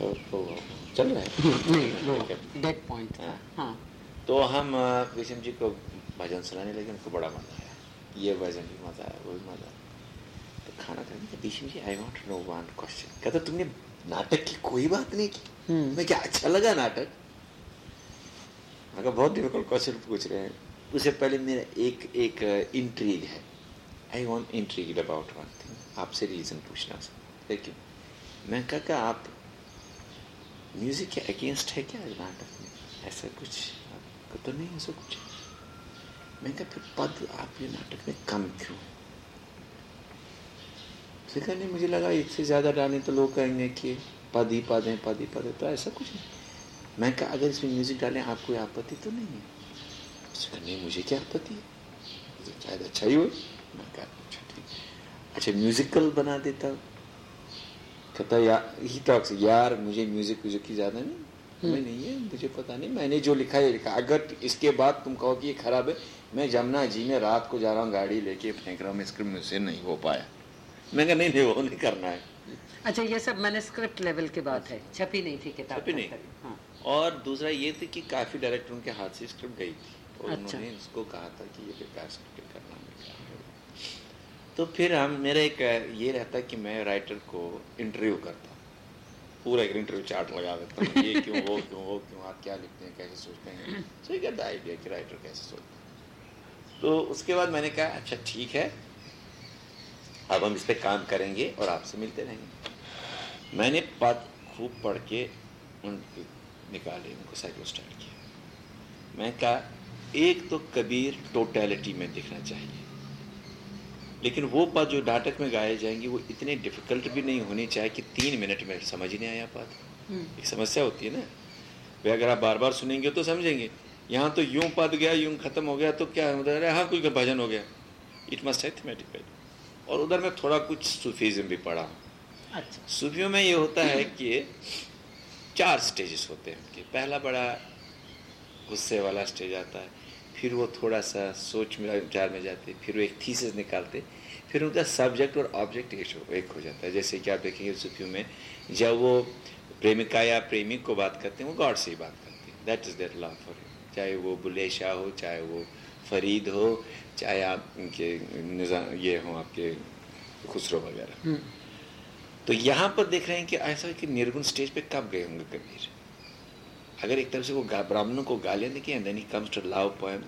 चल रहा है। डेड पॉइंट हाँ। हाँ। तो हम विषम जी को भजन सुनाने लगे उनको बड़ा मज़ा आया। ये भजन भी मज़ा आया वो भी मज़ा आया। तो खाना खाने विषम जी I want no one question कहता तुमने नाटक की कोई बात नहीं की? हम्म। मैं क्या अच्छा लगा नाटक? अगर बहुत डिफ़िकल्ट क्वेश्चन पूछ रहे हैं। उससे पहले मेरा एक एक इंट्रीग है। I want intrigue about one thing आपसे रीजन पूछना लेकिन मैं कहा आप म्यूज़िक के अगेंस्ट है क्या नाटक में? ऐसा कुछ आपको तो नहीं, ऐसा कुछ? मैं कहा, फिर पद आप ये नाटक में कम क्यों? कहा नहीं मुझे लगा, इससे ज़्यादा डालें तो लोग कहेंगे कि पद ही पद है, पद ही पद है। तो ऐसा कुछ नहीं। मैं कहा, अगर इसमें म्यूज़िक डालें, आपको आपत्ति तो नहीं है? उसने कहा नहीं मुझे क्या आपत्ति है? शायद अच्छा ही हो मैं कहा अच्छा ठीक अच्छा म्यूजिकल बना देता हूँ कहता यार ही टॉक्स यार मुझे म्यूज़िक म्यूज़िक की ज़्यादा नहीं हमें नहीं है मुझे पता नहीं मैंने जो लिखा है लिखा अगर इसके बाद तुम कहो कि ये खराब है मैं जमुना जी में रात को जा रहा हूँ गाड़ी लेके फेंक रहा हूँ स्क्रिप्ट मुझसे नहीं हो पाया। मैं कहा नहीं नहीं वो नहीं करना है। अच्छा ये सब मैंने स्क्रिप्ट लेवल की बात है छपी नहीं थी किताब छपी नहीं। हाँ। और दूसरा ये थी कि काफ़ी डायरेक्टर उनके हाथ से स्क्रिप्ट गई थी और अच्छा। उन्होंने उसको कहा था कि ये बेकार स्क्रिप्ट तो फिर हम, मेरा एक, ये रहता कि मैं राइटर को इंटरव्यू करता पूरा एक इंटरव्यू चार्ट लगा देता हूँ, ये क्यों, वो क्यों वो क्यों, आप क्या लिखते हैं, कैसे सोचते हैं? सो यू द आइडिया कि राइटर कैसे सोचते हैं। तो उसके बाद मैंने कहा अच्छा ठीक है। अब हम इस पर काम करेंगे और आपसे मिलते रहेंगे। मैंने पद खूब पढ़ के उनके निकाले, उनको साइकिल स्टार्ट किया। मैं कहा, एक तो कबीर टोटलिटी में दिखना चाहिए। लेकिन वो पद जो नाटक में गाए जाएँगे वो इतने डिफ़िकल्ट भी नहीं होने चाहिए कि तीन मिनट में समझ ही नहीं आया पद हम्म। एक समस्या होती है ना। वे अगर आप बार बार सुनेंगे तो समझेंगे। यहाँ तो यूँ पद गया यूँ खत्म हो गया तो क्या मतलब अरे हाँ कोई भजन हो गया। इट मस्ट है थीमेटिकल और उधर में थोड़ा कुछ सूफीज़म भी पढ़ा हूँ। अच्छा। सूफियों में ये होता है कि चार स्टेजेस होते हैं उनके। पहला बड़ा गुस्से वाला स्टेज आता है। फिर वो थोड़ा सा सोच में विचार में जाते फिर वो एक थीसिस निकालते फिर उनका सब्जेक्ट और ऑब्जेक्ट एक एक हो जाता है। जैसे कि आप देखेंगे सूफियों में जब वो प्रेमिका या प्रेमिक को बात करते हैं वो गॉड से ही बात करते हैं। That is there love for you चाहे वो बुल्ले शाह हो चाहे वो फरीद हो चाहे आप उनके निज़ाम ये हों आपके खुसरो वगैरह। हम्म। तो यहाँ पर देख रहे हैं कि ऐसा कि निर्गुण स्टेज पे कब गए होंगे कबीर? अगर एक तरफ़ से वो ब्राह्मणों को गालियाँ देखी and then he comes to love poem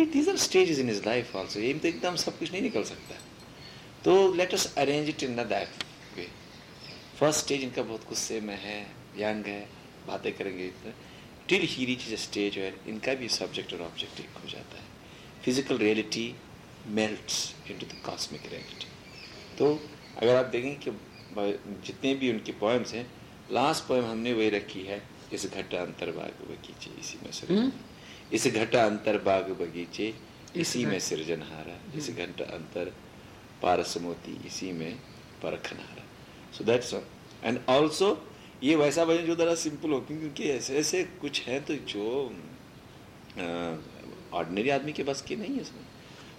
it these are stages in his life also ये तो एकदम सब कुछ नहीं निकल सकता। तो let us arrange it in that way first stage इनका बहुत गुस्से में है, यंग है, बातें करेंगे till he reach his stage where इनका भी सब्जेक्ट और ऑब्जेक्ट एक हो जाता है। Physical reality melts into the cosmic reality तो अगर आप देखें कि जितने भी उनके पोएम्स हैं लास्ट पोएम हमने वही रखी है। इस घटा अंतर बाग बगीचे इसी में सिर हम्म? इस घटा अंतर बाग बगीचे इसी में सृजनहारा। इस घंटा अंतर पारस मोती इसी में परखनहारा। सो दैट्स एंड ऑल्सो ये वैसा भजन जो जरा सिंपल हो क्योंकि ऐसे ऐसे कुछ है तो जो ऑर्डिनरी आदमी के बस की नहीं है इसमें।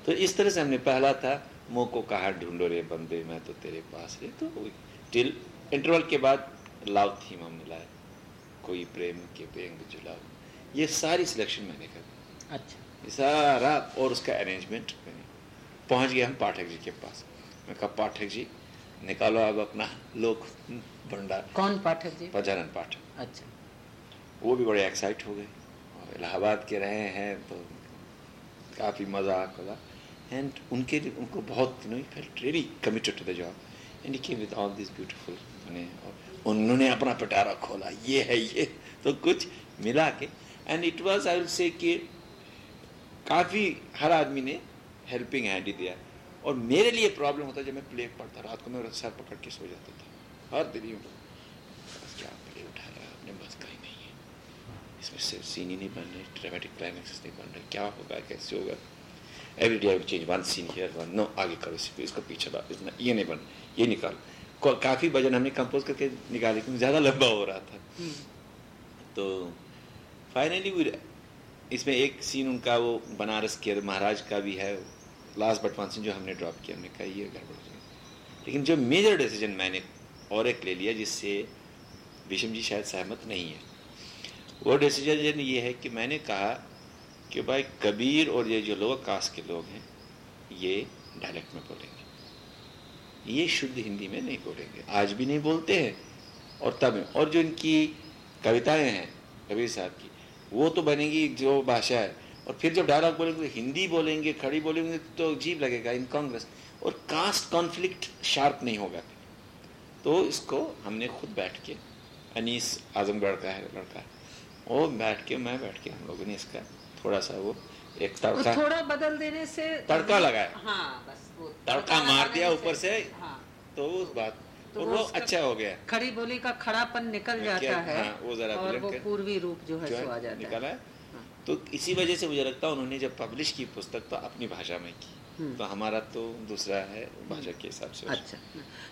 तो इस तरह से हमने पहला था मुँह को कहा ढूंढो रे बंदे मैं तो तेरे पास है तो टिल इंटरवल के बाद लव थीम हमने लाया। कोई प्रेम के व्यंग जुलाओ। ये सारी सिलेक्शन मैंने कर अच्छा। ये सारा और उसका अरेंजमेंट मैंने। पहुँच गए हम पाठक जी के पास। मैं कहा पाठक जी निकालो अब अपना लोक भंडार। कौन पाठक जी? प्रजानंद पाठक। अच्छा। वो भी बड़े एक्साइट हो गए। और इलाहाबाद के रहे हैं तो काफ़ी मज़ाक होगा एंड उनके उनको बहुत you know felt really committed to the job and he came with all this beautiful मैंने और उन्होंने अपना पिटारा खोला, ये है, ये तो कुछ मिला के एंड इट वॉज़ आई से कि काफ़ी हर आदमी ने हेल्पिंग हैंड ही दिया। और मेरे लिए प्रॉब्लम होता जब मैं प्ले पढ़ता, रात को मैं सर पकड़ के सो जाता था। हर दिन बस क्या प्ले उठा रहा है अपने बस का ही नहीं है। इसमें सिर्फ़ सीन ही नहीं बन रहे ड्रामेटिक क्लाइमैक्स नहीं बन रहे। क्या होगा, कैसे होगा? Every day I change one scene here one no आगे करो इसी इसको पीछे ये नहीं बन, ये निकाल। काफ़ी भजन हमने कंपोज करके निकाले क्योंकि ज़्यादा लंबा हो रहा था। तो फाइनली इसमें एक सीन उनका वो बनारस के महाराज का भी है। लास्ट बट वन सीन जो हमने ड्रॉप किया हमने कहा ये गड़बड़ हो जाएगी। लेकिन जो मेजर डिसीज़न मैंने और एक ले लिया जिससे विषम जी शायद सहमत नहीं है। वो डिसीज़न ये है कि मैंने कहा कि भाई कबीर और ये जो लोअर कास्ट के लोग हैं ये डायलेक्ट में बोलेंगे। ये शुद्ध हिंदी में नहीं बोलेंगे। आज भी नहीं बोलते हैं। और तब, और जो इनकी कविताएँ हैं, कबीर साहब की, वो तो बनेगी जो भाषा है। और फिर जब डायलॉग बोलेंगे तो हिंदी बोलेंगे, खड़ी बोलेंगे तो अजीब लगेगा इन कांग्रेस और कास्ट कॉन्फ्लिक्ट शार्प नहीं होगा। तो इसको हमने खुद बैठ के, अनीस आजमगढ़ का है लड़का, वो बैठ के, मैं बैठ के हम लोगों ने इसका थोड़ा सा वो एक तड़का। थोड़ा बदल देने से तड़का लगाया। हाँ बस वो तड़का मार दिया ऊपर से हाँ। तो उस बात। तो और वो अच्छा हो गया। खड़ी बोली का खड़ापन निकल जाता है हाँ, वो जरा और वो पूर्वी रूप जो है जो आ है। जाता निकाला है। है। तो इसी वजह से मुझे लगता है उन्होंने जब पब्लिश की पुस्तक तो अपनी भाषा में की। हम्म। तो हमारा तो दूसरा है भाषा के हिसाब से। अच्छा।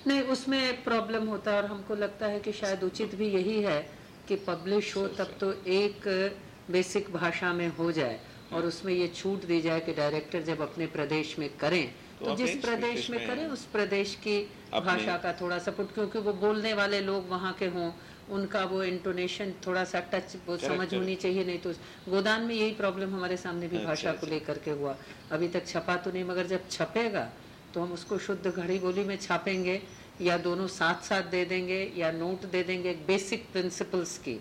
नहीं उसमें प्रॉब्लम होता है और हमको लगता है कि शायद उचित भी यही है कि पब्लिश हो तब तो एक बेसिक भाषा में हो जाए। और उसमें ये छूट दी जाए कि डायरेक्टर जब अपने प्रदेश में करें तो तो जिस प्रदेश में करें उस प्रदेश की भाषा का थोड़ा सपोर्ट क्योंकि वो बोलने वाले लोग वहाँ के हों उनका वो इंटोनेशन थोड़ा सा टच वो समझ होनी चाहिए नहीं तो गोदान में यही प्रॉब्लम हमारे सामने भी अच्छा, भाषा को अच्छा। लेकर के हुआ। अभी तक छपा तो नहीं मगर जब छपेगा तो हम उसको शुद्ध घड़ी बोली में छापेंगे या दोनों साथ साथ दे देंगे या नोट दे देंगे बेसिक प्रिंसिपल्स की।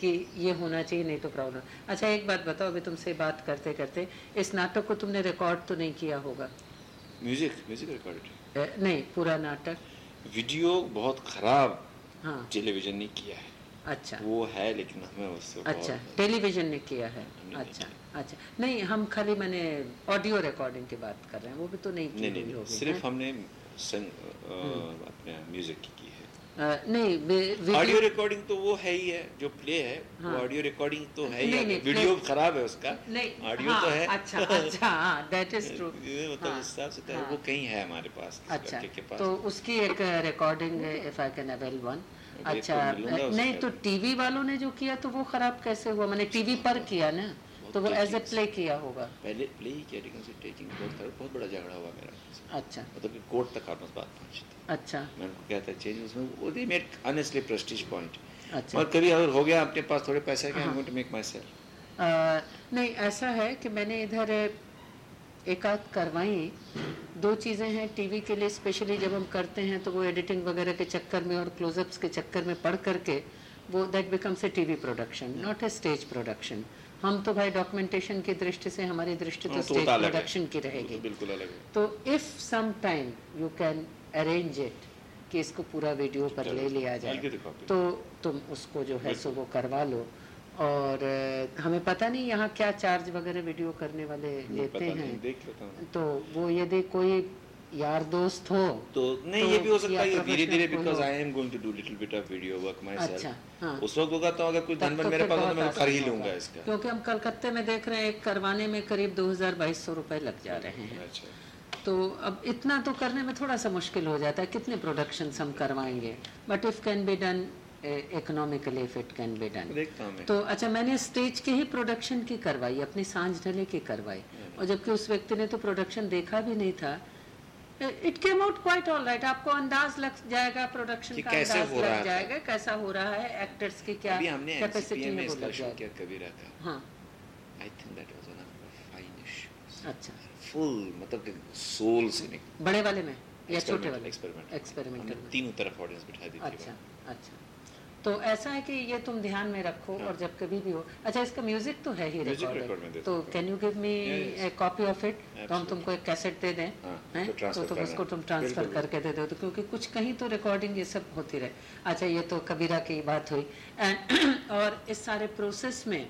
कि ये होना चाहिए नहीं तो प्रॉब्लम अच्छा एक बात बताओ अभी तुमसे बात करते करते इस नाटक को तुमने रिकॉर्ड तो नहीं किया होगा? म्यूज़िक म्यूज़िक रिकॉर्डेड ए, नहीं पूरा नाटक? वीडियो बहुत खराब हाँ. टेलीविज़न ने किया है. अच्छा. वो है लेकिन हमें उससे अच्छा टेलीविज़न ने किया है. अच्छा अच्छा. नहीं हम खाली मैंने ऑडियो रिकॉर्डिंग की बात कर रहे हैं वो भी तो नहीं की नहीं नहीं. नहीं होगी, सिर्फ़ हैं? हमने संग अपने म्यूज़िक की. नहीं ऑडियो रिकॉर्डिंग तो वो है ही है जो प्ले है वो हाँ। ऑडियो रिकॉर्डिंग तो है ही नहीं, है। नहीं, वीडियो खराब है उसका। नहीं ऑडियो हाँ, तो है अच्छा अच्छा हाँ दैट इज़ ट्रू मतलब उस हिसाब से तो हाँ। वो कहीं है हमारे पास अच्छा के पास। तो उसकी एक recording if I can avail one अच्छा तो नहीं तो टीवी वालों ने जो किया तो वो खराब कैसे हुआ? मैंने टीवी पर किया ना। तो वो एज ए प्ले किया होगा। पहले प्ले ही किया लेकिन उसे टेकिंग बहुत बहुत बड़ा झगड़ा हुआ मेरा। अच्छा। मतलब कि कोर्ट तक ऑलमोस्ट बात पहुँची थी। अच्छा। मैं उनको कहता चेंज उसमें वो they made honestly prestige point अच्छा। और कभी अगर हो गया अपने पास थोड़े पैसे हाँ। I to make myself नहीं ऐसा है कि मैंने इधर एक आध करवाई। दो चीज़ें हैं टीवी के लिए स्पेशली जब हम करते हैं तो वो एडिटिंग वगैरह के चक्कर में और क्लोजअप्स के चक्कर में पढ़ करके वो that becomes a TV production not a stage production हम तो भाई डॉक्यूमेंटेशन की दृष्टि से हमारी दृष्टि तो हाँ, तो। प्रोडक्शन की रहेगी। बिल्कुल अलग है। तो if some time you can arrange it कि इसको पूरा वीडियो पर ले लिया जाए तो तुम उसको जो है सो वो करवा लो। और हमें पता नहीं यहाँ क्या चार्ज वगैरह वीडियो करने वाले लेते हैं। तो वो यदि कोई यार दोस्त हो तो नहीं तो ये भी हो सकता है धीरे धीरे because I am going to do little bit of video work my अच्छा हाँ। उस वक्त होगा तो अगर कुछ धन तो मेरे पास हो तो मैं कर ही लूँगा इसका। क्योंकि हम कलकत्ते में देख रहे हैं एक करवाने में करीब दो हज़ार बाईस सौ रुपए लग जा रहे हैं। अच्छा। तो अब इतना तो करने में थोड़ा सा मुश्किल हो जाता है कितने प्रोडक्शन हम करवाएँगे? But if can be done economically if it can be done तो अच्छा मैंने स्टेज के ही प्रोडक्शन की करवाई अपनी साँझ ढले की करवाई। और जबकि उस व्यक्ति ने तो प्रोडक्शन देखा भी नहीं था it came out quite all right आपको अंदाज लग जाएगा प्रोडक्शन का कैसे अंदाज हो लग। जाएगा कैसा हो रहा है एक्टर्स की क्या अभी हमने कैपेसिटी में इसका शो किया कबीरा का हाँ। I think that was one of fine shows अच्छा। फुल मतलब कि सोल से निकल बड़े वाले में या छोटे वाले एक्सपेरिमेंट एक्सपेरिमेंटल तीनों तरफ़ ऑडियंस बिठा दी थी अच्छा अच्छा। तो ऐसा है कि ये तुम ध्यान में रखो और जब कभी भी हो। अच्छा इसका म्यूज़िक तो है ही दे तो can you give me a copy of it तो हम तुमको एक कैसेट दे दें हाँ, हैं? तो तो तुम उसको तुम ट्रांसफ़र करके दे दो तो क्योंकि कुछ कहीं तो रिकॉर्डिंग ये सब होती रहे। अच्छा ये तो कबीरा की बात हुई। एंड और इस सारे प्रोसेस में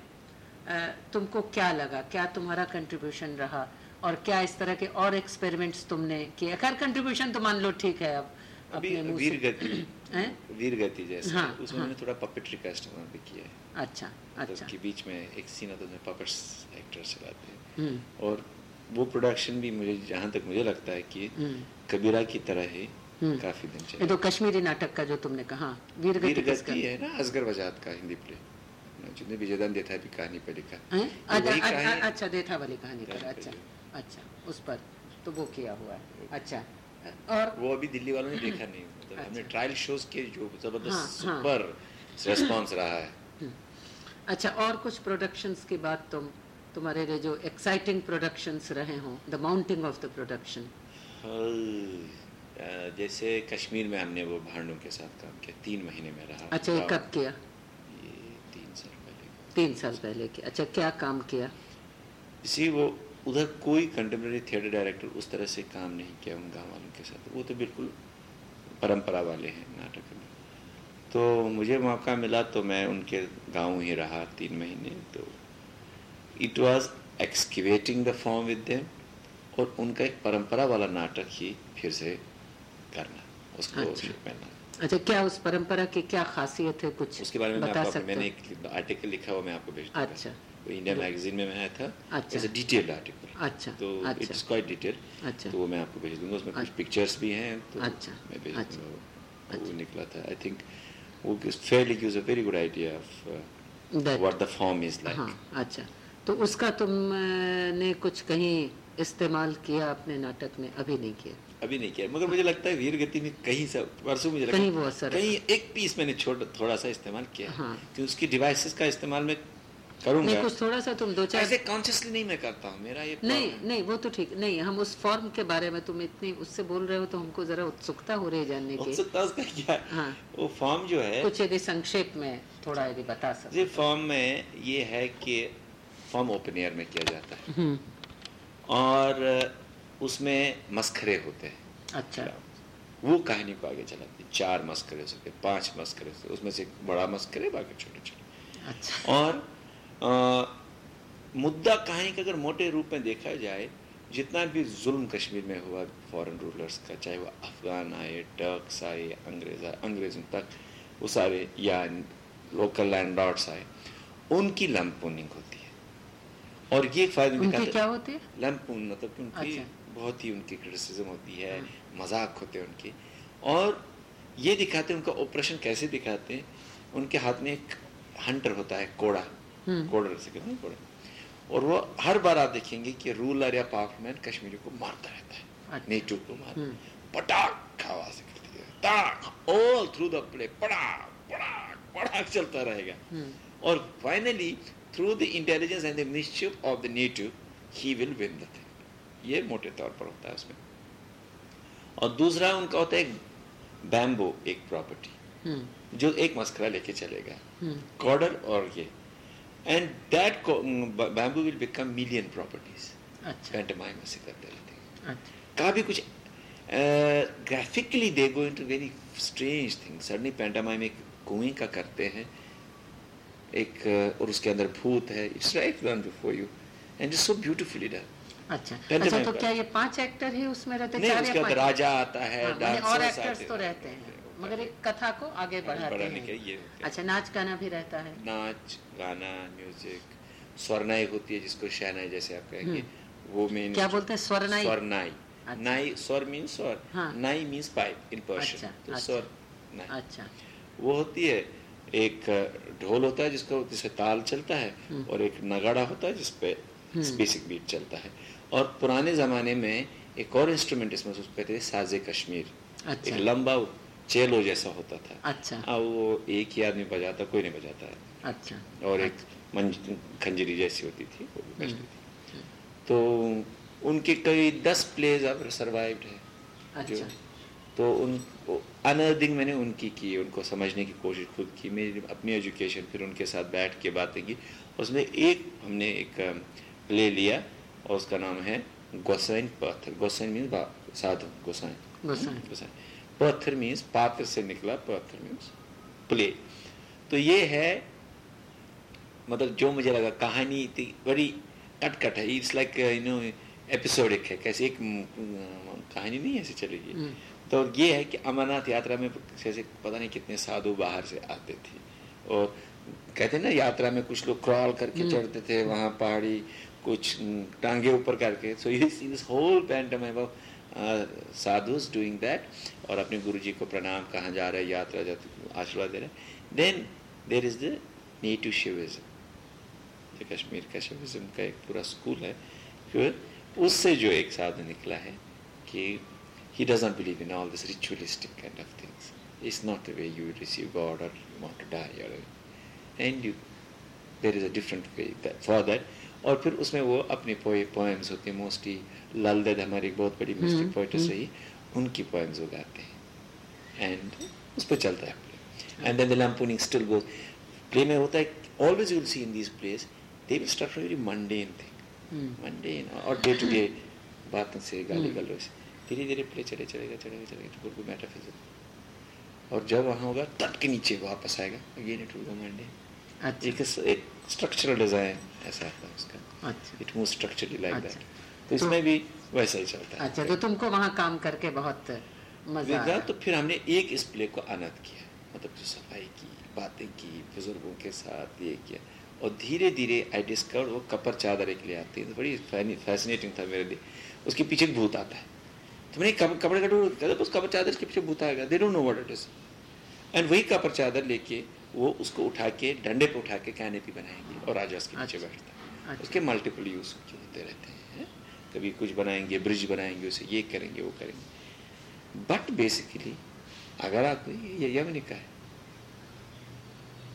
तुमको क्या लगा? क्या तुम्हारा कंट्रीब्यूशन रहा? और क्या इस तरह के और एक्सपेरिमेंट्स तुमने किए? खैर कंट्रीब्यूशन तो मान लो ठीक है अब। वीर गति वीर गति जैसे। हाँ, उसमें हाँ। थोड़ा पपेट्री का इस्तेमाल भी किया है। अच्छा मतलब अच्छा। कि बीच में एक सीन आता है पपेट्स एक्टर चलाते हैं और वो प्रोडक्शन भी मुझे जहाँ तक मुझे लगता है कि हम्म। कबीरा की तरह ही हम्म। काफ़ी दिन चले। तो कश्मीरी नाटक का जो तुमने कहा वीर गति है ना असगर वजात का हिंदी प्ले जिसने विजयदान देता है भी कहानी पे लिखा। अच्छा वही अ- कहानी अ- अच्छा देथा वाली कहानी पर अच्छा अच्छा उस पर। तो वो किया हुआ है। अच्छा। और वो अभी दिल्ली वालों ने देखा नहीं मतलब अच्छा। हमने। ट्रायल शोज़ के जो ज़बरदस्त हाँ, हाँ। सुपर रेस्पॉन्स रहा है। अच्छा और कुछ प्रोडक्शंस की बात तुम तुम्हारे लिए जो एक्साइटिंग प्रोडक्शंस रहे हों the mounting of the production जैसे कश्मीर में हमने वो भांडों के साथ काम किया तीन महीने में रहा। अच्छा ये कब किया? ये तीन साल पहले तीन साल पहले किया। अच्छा क्या काम किया? इसी वो उधर कोई कंटेम्प्रेरी थिएटर डायरेक्टर उस तरह से काम नहीं किया उन गाँव वालों के साथ। वो तो बिल्कुल परंपरा वाले हैं नाटक में। तो मुझे मौका मिला तो मैं उनके गाँव ही रहा तीन महीने। तो it was excavating the form with them और उनका एक परंपरा वाला नाटक ही फिर से करना उसको अच्छा। अच्छा क्या उस परंपरा की क्या खासियत है कुछ उसके बारे में बता सकते मैंने एक आर्टिकल लिखा हुआ मैं आपको भेज अच्छा। इंडिया मैगजीन में आया था अच्छा। एज डिटेल्ड आर्टिकल अच्छा, तो अच्छा। इट्स क्वाइट डिटेल अच्छा। तो वो मैं आपको भेज दूँगा उसमें कुछ अच्छा। पिक्चर्स भी हैं तो अच्छा, मैं भेज अच्छा, दूँगा वो- वो निकला था। आई थिंक वो fairly gives a very good idea of what the form is like हाँ अच्छा। तो उसका तुमने कुछ कहीं इस्तेमाल किया अपने नाटक में? अभी नहीं किया। अभी नहीं किया। मगर मुझे लगता है वीर गति में कहीं सा परसों मुझे कहीं वो असर कहीं एक पीस मैंने छोटा थोड़ा सा इस्तेमाल किया हाँ। कि उसकी डिवाइसेस का इस्तेमाल मैं नहीं करूँगा कुछ थोड़ा सा तुम दो चार ऐसे कॉन्शियसली नहीं मैं करता हूँ मेरा ये नहीं। नहीं वो तो ठीक नहीं हम उस फॉर्म के बारे में तुम इतनी उससे बोल रहे हो तो हमको जरा उत्सुकता हो रही है जानने की। उत्सुकता उसका क्या है? हाँ। वो फॉर्म जो है कुछ यदि संक्षेप में थोड़ा यदि बता सकते जी फॉर्म में ये है कि फॉर्म ओपन एयर में किया जाता है। हम्म, और उसमें मस्खरे होते हैं। अच्छा। वो कहानी को आगे चलाती चार मस्करे हो सकते पाँच मस्करे हो सकते उसमें से बड़ा मस्करे बाकी छोटे छोटे अच्छा। और अ, मुद्दा कहानी का अगर मोटे रूप में देखा जाए जितना भी जुल्म कश्मीर में हुआ फॉरेन रूलर्स का चाहे वो अफगान आए टर्क्स आए अंग्रेज़ आए अंग्रेज़ों तक वो सारे या लोकल लैंडलॉर्ड्स आए उनकी लंपोनिंग होती है। और ये फ़ायदे उनकी क्या होती है? लैंपून मतलब कि उनकी अच्छा। बहुत ही उनकी क्रिटिसिज्म होती है हाँ। मज़ाक होते हैं उनके। और ये दिखाते हैं उनका ऑपरेशन कैसे दिखाते हैं? उनके हाथ में एक हंटर होता है कोड़ा। हम्म। कोड़ा से कहते हैं और वो हर बार आप देखेंगे कि रूलर या पावरफुल मैन कश्मीरी को मारता रहता है। अच्छा। नेटिव को मार हम्म। पटाख आवाज़ निकलती है। ताक ऑल थ्रू द प्ले पटाख पटाख पटाख चलता रहेगा। हम्म। और finally through the intelligence and the mischief of the native he will win the thing ये मोटे तौर पर होता है उसमें। और दूसरा उनका होता है बैम्बो एक प्रॉपर्टी हम्म, जो एक मस्करा लेके चलेगा। कॉर्डर और ये। And that bamboo will become million properties अच्छा। पैंटमाइम से करते रहते हैं अच्छा। काफ़ी कुछ graphically they go into very strange thing suddenly pantomime एक कुएँ का करते हैं। एक और उसके अंदर भूत है। It's right done before you and it's so beautifully done अच्छा। अच्छा तो क्या ये पाँच एक्टर ही उसमें रहते? नहीं चार या पाँच? राजा आता है हाँ, और एक्टर्स तो रहते हैं। मगर एक कथा को आगे बढ़ाते बढ़ाने के हैं ये अच्छा नाच गाना भी रहता है। नाच गाना म्यूज़िक स्वर्णाई होती है जिसको शहनाई जैसे आप कहेंगे वो मीन क्या बोलते हैं? स्वर्णाई? स्वर्णाई। अच्छा। नाई स्वर मीन्स स्वर। हाँ। नाई मीन्स पाइप इन पर्शियन अच्छा, तो अच्छा। स्वर नाई। अच्छा। वो होती है एक ढोल होता है जिसको जिसपे ताल चलता है हम्म। और एक नगाड़ा होता है जिसपे बेसिक बीट चलता है। और पुराने जमाने में एक और इंस्ट्रूमेंट इसमें उसको कहते थे साजे कश्मीर। अच्छा। एक लंबा चेलो जैसा होता था। अच्छा। अब वो एक ही आदमी बजाता कोई नहीं बजाता है। अच्छा। और एक खंजरी जैसी होती थी वो भी हम्म। बजती थी। तो उनके कई दस प्लेज अब सर्वाइव्ड है। जो अच्छा। तो उन अनर्दिंग मैंने उनकी की उनको समझने की कोशिश खुद की मेरी अपनी एजुकेशन फिर उनके साथ बैठ के बातें की। उसमें एक हमने एक प्ले लिया और उसका नाम है गोसाइन पत्थर गोसाइन मीन्स साधु गोसाइन गोसाइन। गोसाइन पत्थर मीन्स पात्र से निकला पत्थर मीन्स प्ले तो ये है मतलब जो मुझे लगा कहानी इतनी बड़ी कटकट है it's like you know episodic है कैसे एक कहानी नहीं ऐसे चलेगी हम्म। तो ये है कि अमरनाथ यात्रा में जैसे पता नहीं कितने साधु बाहर से आते थे। और कहते ना यात्रा में कुछ लोग क्रॉल करके चढ़ते थे वहाँ पहाड़ी कुछ टांगे ऊपर करके। So you see this whole pantomime है साधुज डूइंग दैट और अपने गुरु जी को प्रणाम, कहाँ जा रहे यात्रा जाते, आशीर्वाद दे रहे then there is the native Shaivism Kashmir का शिविज्म का एक पूरा स्कूल है। फिर उससे जो एक साधु निकला है कि he does not believe in all this ritualistic kind of things it's not a way you receive God और you want to die and you there is a different way for that और फिर उसमें वो अपनी poems होती हैं mostly लाल दद हमारी एक बहुत बड़ी मिस्टिक पोइट्रेस रही उनकी पोएम्स वो गाते हैं। एंड उस पर चलता है play and then the lampooning still go play में होता है always you'll see in this place they will start from very mundane thing mundane और डे टू डे बातों से गाली हम्म। गलों से धीरे धीरे प्ले चले चलेगा चलेगा चलेगा बिल्कुल मेटाफिजिक और जब वहाँ होगा तट के नीचे वापस आएगा। Again it will go mundane अच्छा। एक स्ट्रक्चरल डिज़ाइन ऐसा है उसका। अच्छा। It move structurally like. That तो इसमें भी वैसा ही चलता है। अच्छा तो तुमको वहाँ काम करके बहुत मज़ा आया। तो फिर हमने एक इस प्ले को आनंद किया मतलब जो सफ़ाई की बातें की बुज़ुर्गों के साथ ये किया। और धीरे धीरे आई डिस्कवर वो कपर चादर एक ले आती है तो बड़ी फैसिनेटिंग था मेरे लिए। उसके पीछे एक भूत आता है। तो मैंने कप- कपड़े का ढूंढ उस कपर चादर के पीछे भूत आएगा they don't know what it is and वही कपर चादर लेके वो उसको उठा के डंडे पे उठा के कैनेपी बनाएँगे और राजा उसके नीचे अच्छा। बैठता है। अच्छा। उसके मल्टीपल यूज़ होते रहते हैं कभी कुछ बनाएँगे ब्रिज बनाएँगे उसे ये करेंगे वो करेंगे। बट बेसिकली अगर आप ये यवनिका है।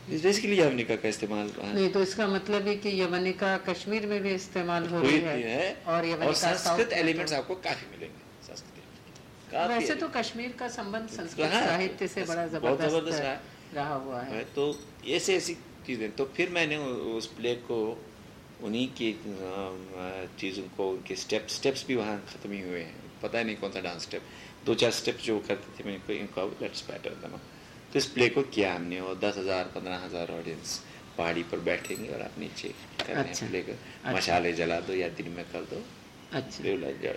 बेसिकली यवनिका का इस्तेमाल नहीं तो इसका मतलब है कि यवनिका कश्मीर में भी इस्तेमाल हो रही है है और यवनिका संस्कृत तो- एलिमेंट्स आपको काफ़ी मिलेंगे संस्कृत वैसे तो कश्मीर का संबंध संस्कृत हाँ, साहित्य से बड़ा ज़बरदस्त है। रहा हुआ है। है तो ऐसे ऐसी चीज़ें तो फिर मैंने उस प्ले को उन्हीं की चीज़ों को उनके स्टेप स्टेप्स भी वहाँ ख़त्म ही हुए हैं। पता ही नहीं कौन सा डांस स्टेप दो चार स्टेप जो करते थे मैंने कोई इनको लेट्स बैटर बना तो इस प्ले को किया हमने और दस हज़ार पंद्रह हज़ार ऑडियंस पहाड़ी पर बैठेंगे और आप नीचे कर अच्छा, हैं प्ले को अच्छा। मशाले जला दो या दिन में कर दो। अच्छा।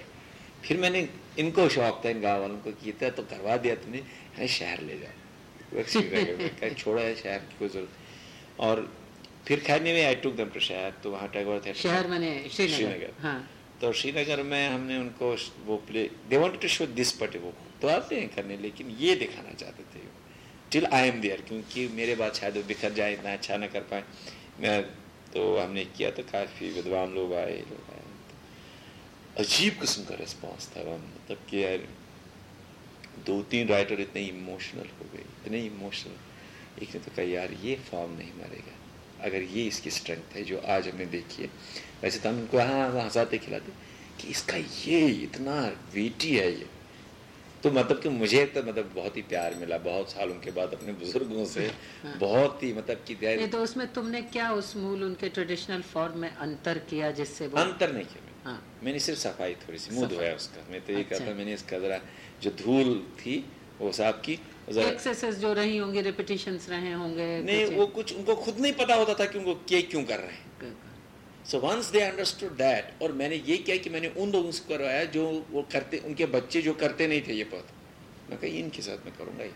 फिर मैंने इनको शौक था इन गाँव वालों को किया था तो करवा दिया तुमने शहर ले जाओ। छोड़ा है शहर की कोई ज़रूरत और फिर में आई टुक दम टू शहर तो वहाँ टैगोर थे। शहर मैंने श्रीनगर। हाँ। तो श्रीनगर में हमने उनको वो play they wanted to show this पटे वो तो आते हैं करने लेकिन ये दिखाना चाहते थे। टिल आई एम देयर क्योंकि मेरे बाद शायद वो बिखर जाए इतना अच्छा ना कर पाए। मैं तो हमने किया तो काफ़ी विद्वान लोग आए लोग आए। अजीब किस्म का रिस्पॉन्स था। मतलब कि यार दो तीन राइटर इतने इमोशनल हो गए इतने इमोशनल एक ने तो कहा यार ये फॉर्म नहीं मरेगा। अगर ये इसकी स्ट्रेंथ है जो आज हमने देखी है। वैसे तो हम उनको हाँ हाँ हंसाते खिलाते कि इसका ये इतना वेटी है ये। तो मतलब कि मुझे तो मतलब बहुत ही प्यार मिला बहुत सालों के बाद अपने बुज़ुर्गों से हाँ। बहुत ही मतलब कि तो उसमें तुमने क्या उस मूल उनके ट्रेडिशनल फॉर्म में अंतर किया जिससे वो अंतर नहीं किया हाँ। मैंने सिर्फ़ सफ़ाई थोड़ी सी मुँह धोया उसका। मैं तो ये अच्छा। कहता मैंने इसका जरा जो धूल थी वो साहब की एक्सेसेस जो रही होंगी रिपीटिशंस रहे होंगे नहीं वो कुछ उनको खुद नहीं पता होता था कि उनको के क्यों कर रहे हैं। So once they understood that और मैंने ये किया कि मैंने उन लोगों से करवाया जो वो करते उनके बच्चे जो करते नहीं थे ये पद। मैं कहा इनके साथ मैं करूँगा ये।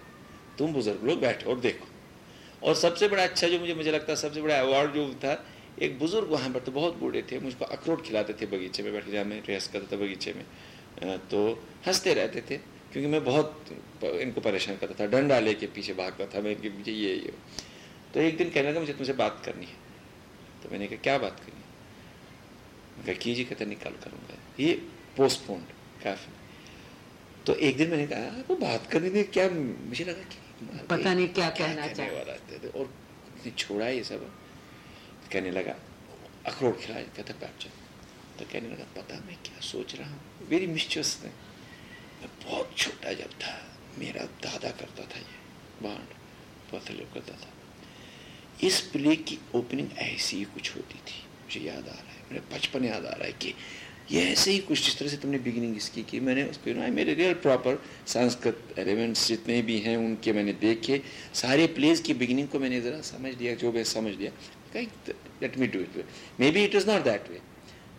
तुम बुज़ुर्ग लोग बैठो और देखो। और सबसे बड़ा अच्छा जो मुझे मुझे लगता है सबसे बड़ा अवार्ड जो था एक बुज़ुर्ग वहाँ पर तो बहुत बूढ़े थे मुझको अखरोट खिलाते थे बगीचे में बैठ जहाँ मैं रेस करता था बगीचे में। तो हँसते रहते थे क्योंकि मैं बहुत इनको परेशान करता था डंडा लेके पीछे भागता था मैं इनके पीछे ये ये। तो एक दिन कहने लगा मुझे तुमसे बात करनी है। तो मैंने कहा क्या बात करनी है? मैं कहा कीजिए कहता नहीं कल करूँगा। ये पोस्टपोन्ड काफ़ी। तो एक दिन मैंने कहा आपको बात करने में क्या मुझे लगा कि पता नहीं क्या कहना कहने चाह- वाला था और छोड़ा ये सब। कहने लगा। अखरोट खिलाया कहता, बैठ जाओ तो कहने लगा, पता मैं क्या सोच रहा हूँ। वेरी मिस्चुअस ने, मैं बहुत छोटा जब था, मेरा दादा करता था ये, बांड पथलो करता था। इस प्ले की ओपनिंग ऐसी ही कुछ होती थी, मुझे याद आ रहा है। मेरे बचपन याद आ रहा है कि ये ऐसे ही कुछ जिस तरह से तुमने बिगिनिंग इसकी की। मैंने उसको ना, मेरे रियल प्रॉपर संस्कृत एलिमेंट्स जितने भी हैं, उनके मैंने देखे। सारे प्लेज की बिगिनिंग को मैंने ज़रा समझ लिया, जो मैं समझ लिया। Let me do it maybe it is not that way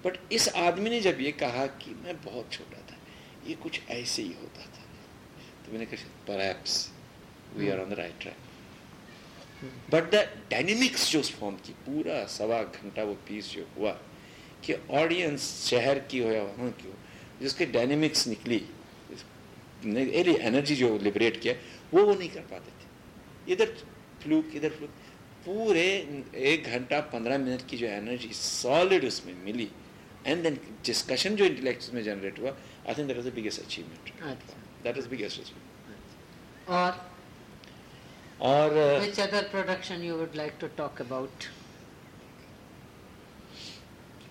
but इस आदमी ने जब ये कहा कि मैं बहुत छोटा था, ये कुछ ऐसे ही होता था। तो मैंने कहा perhaps we are on the right track but the dynamics जो उस फॉर्म की, पूरा सवा घंटा वो पीस जो हुआ, कि ऑडियंस शहर की हो या वहाँ की हो, जिसके डायनेमिक्स निकली एनर्जी जो लिबरेट किया, वो वो नहीं कर पाते थे। इधर फ्लूक इधर फ्लूक पूरे एक घंटा पंद्रह मिनट की जो एनर्जी सॉलिड उसमें मिली। एंड देन डिस्कशन जो इंटेलेक्ट में जनरेट हुआ I think that is the biggest achievement that is biggest और? और Which other production you would like to talk about?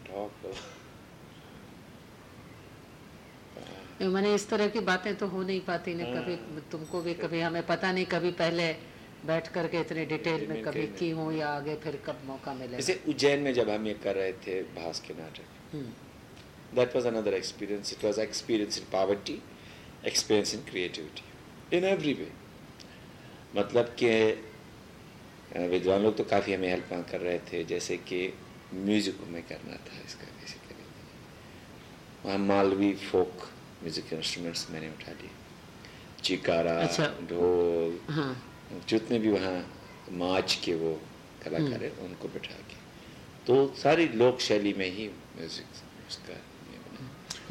talk मैंने इस तरह की बातें तो हो नहीं पाती ना कभी तुमको भी कभी हमें पता नहीं कभी पहले बैठ करके इतने डिटेल में कभी की हूँ या आगे फिर कब मौका मिले जैसे उज्जैन में जब हम ये कर रहे थे भास के नाटक that was another experience it was experience in poverty experience in creativity in every way मतलब कि विद्वान लोग तो काफ़ी हमें हेल्प कर रहे थे जैसे कि म्यूज़िक में करना था इसका बेसिकली वहाँ मालवी फोक म्यूज़िक इंस्ट्रूमेंट्स मैंने उठा लिए। चिकारा अच्छा। ढोल हाँ। जितने भी वहाँ माच के वो कलाकार है उनको बैठा के। तो सारी लोक शैली में ही म्यूज़िक उसका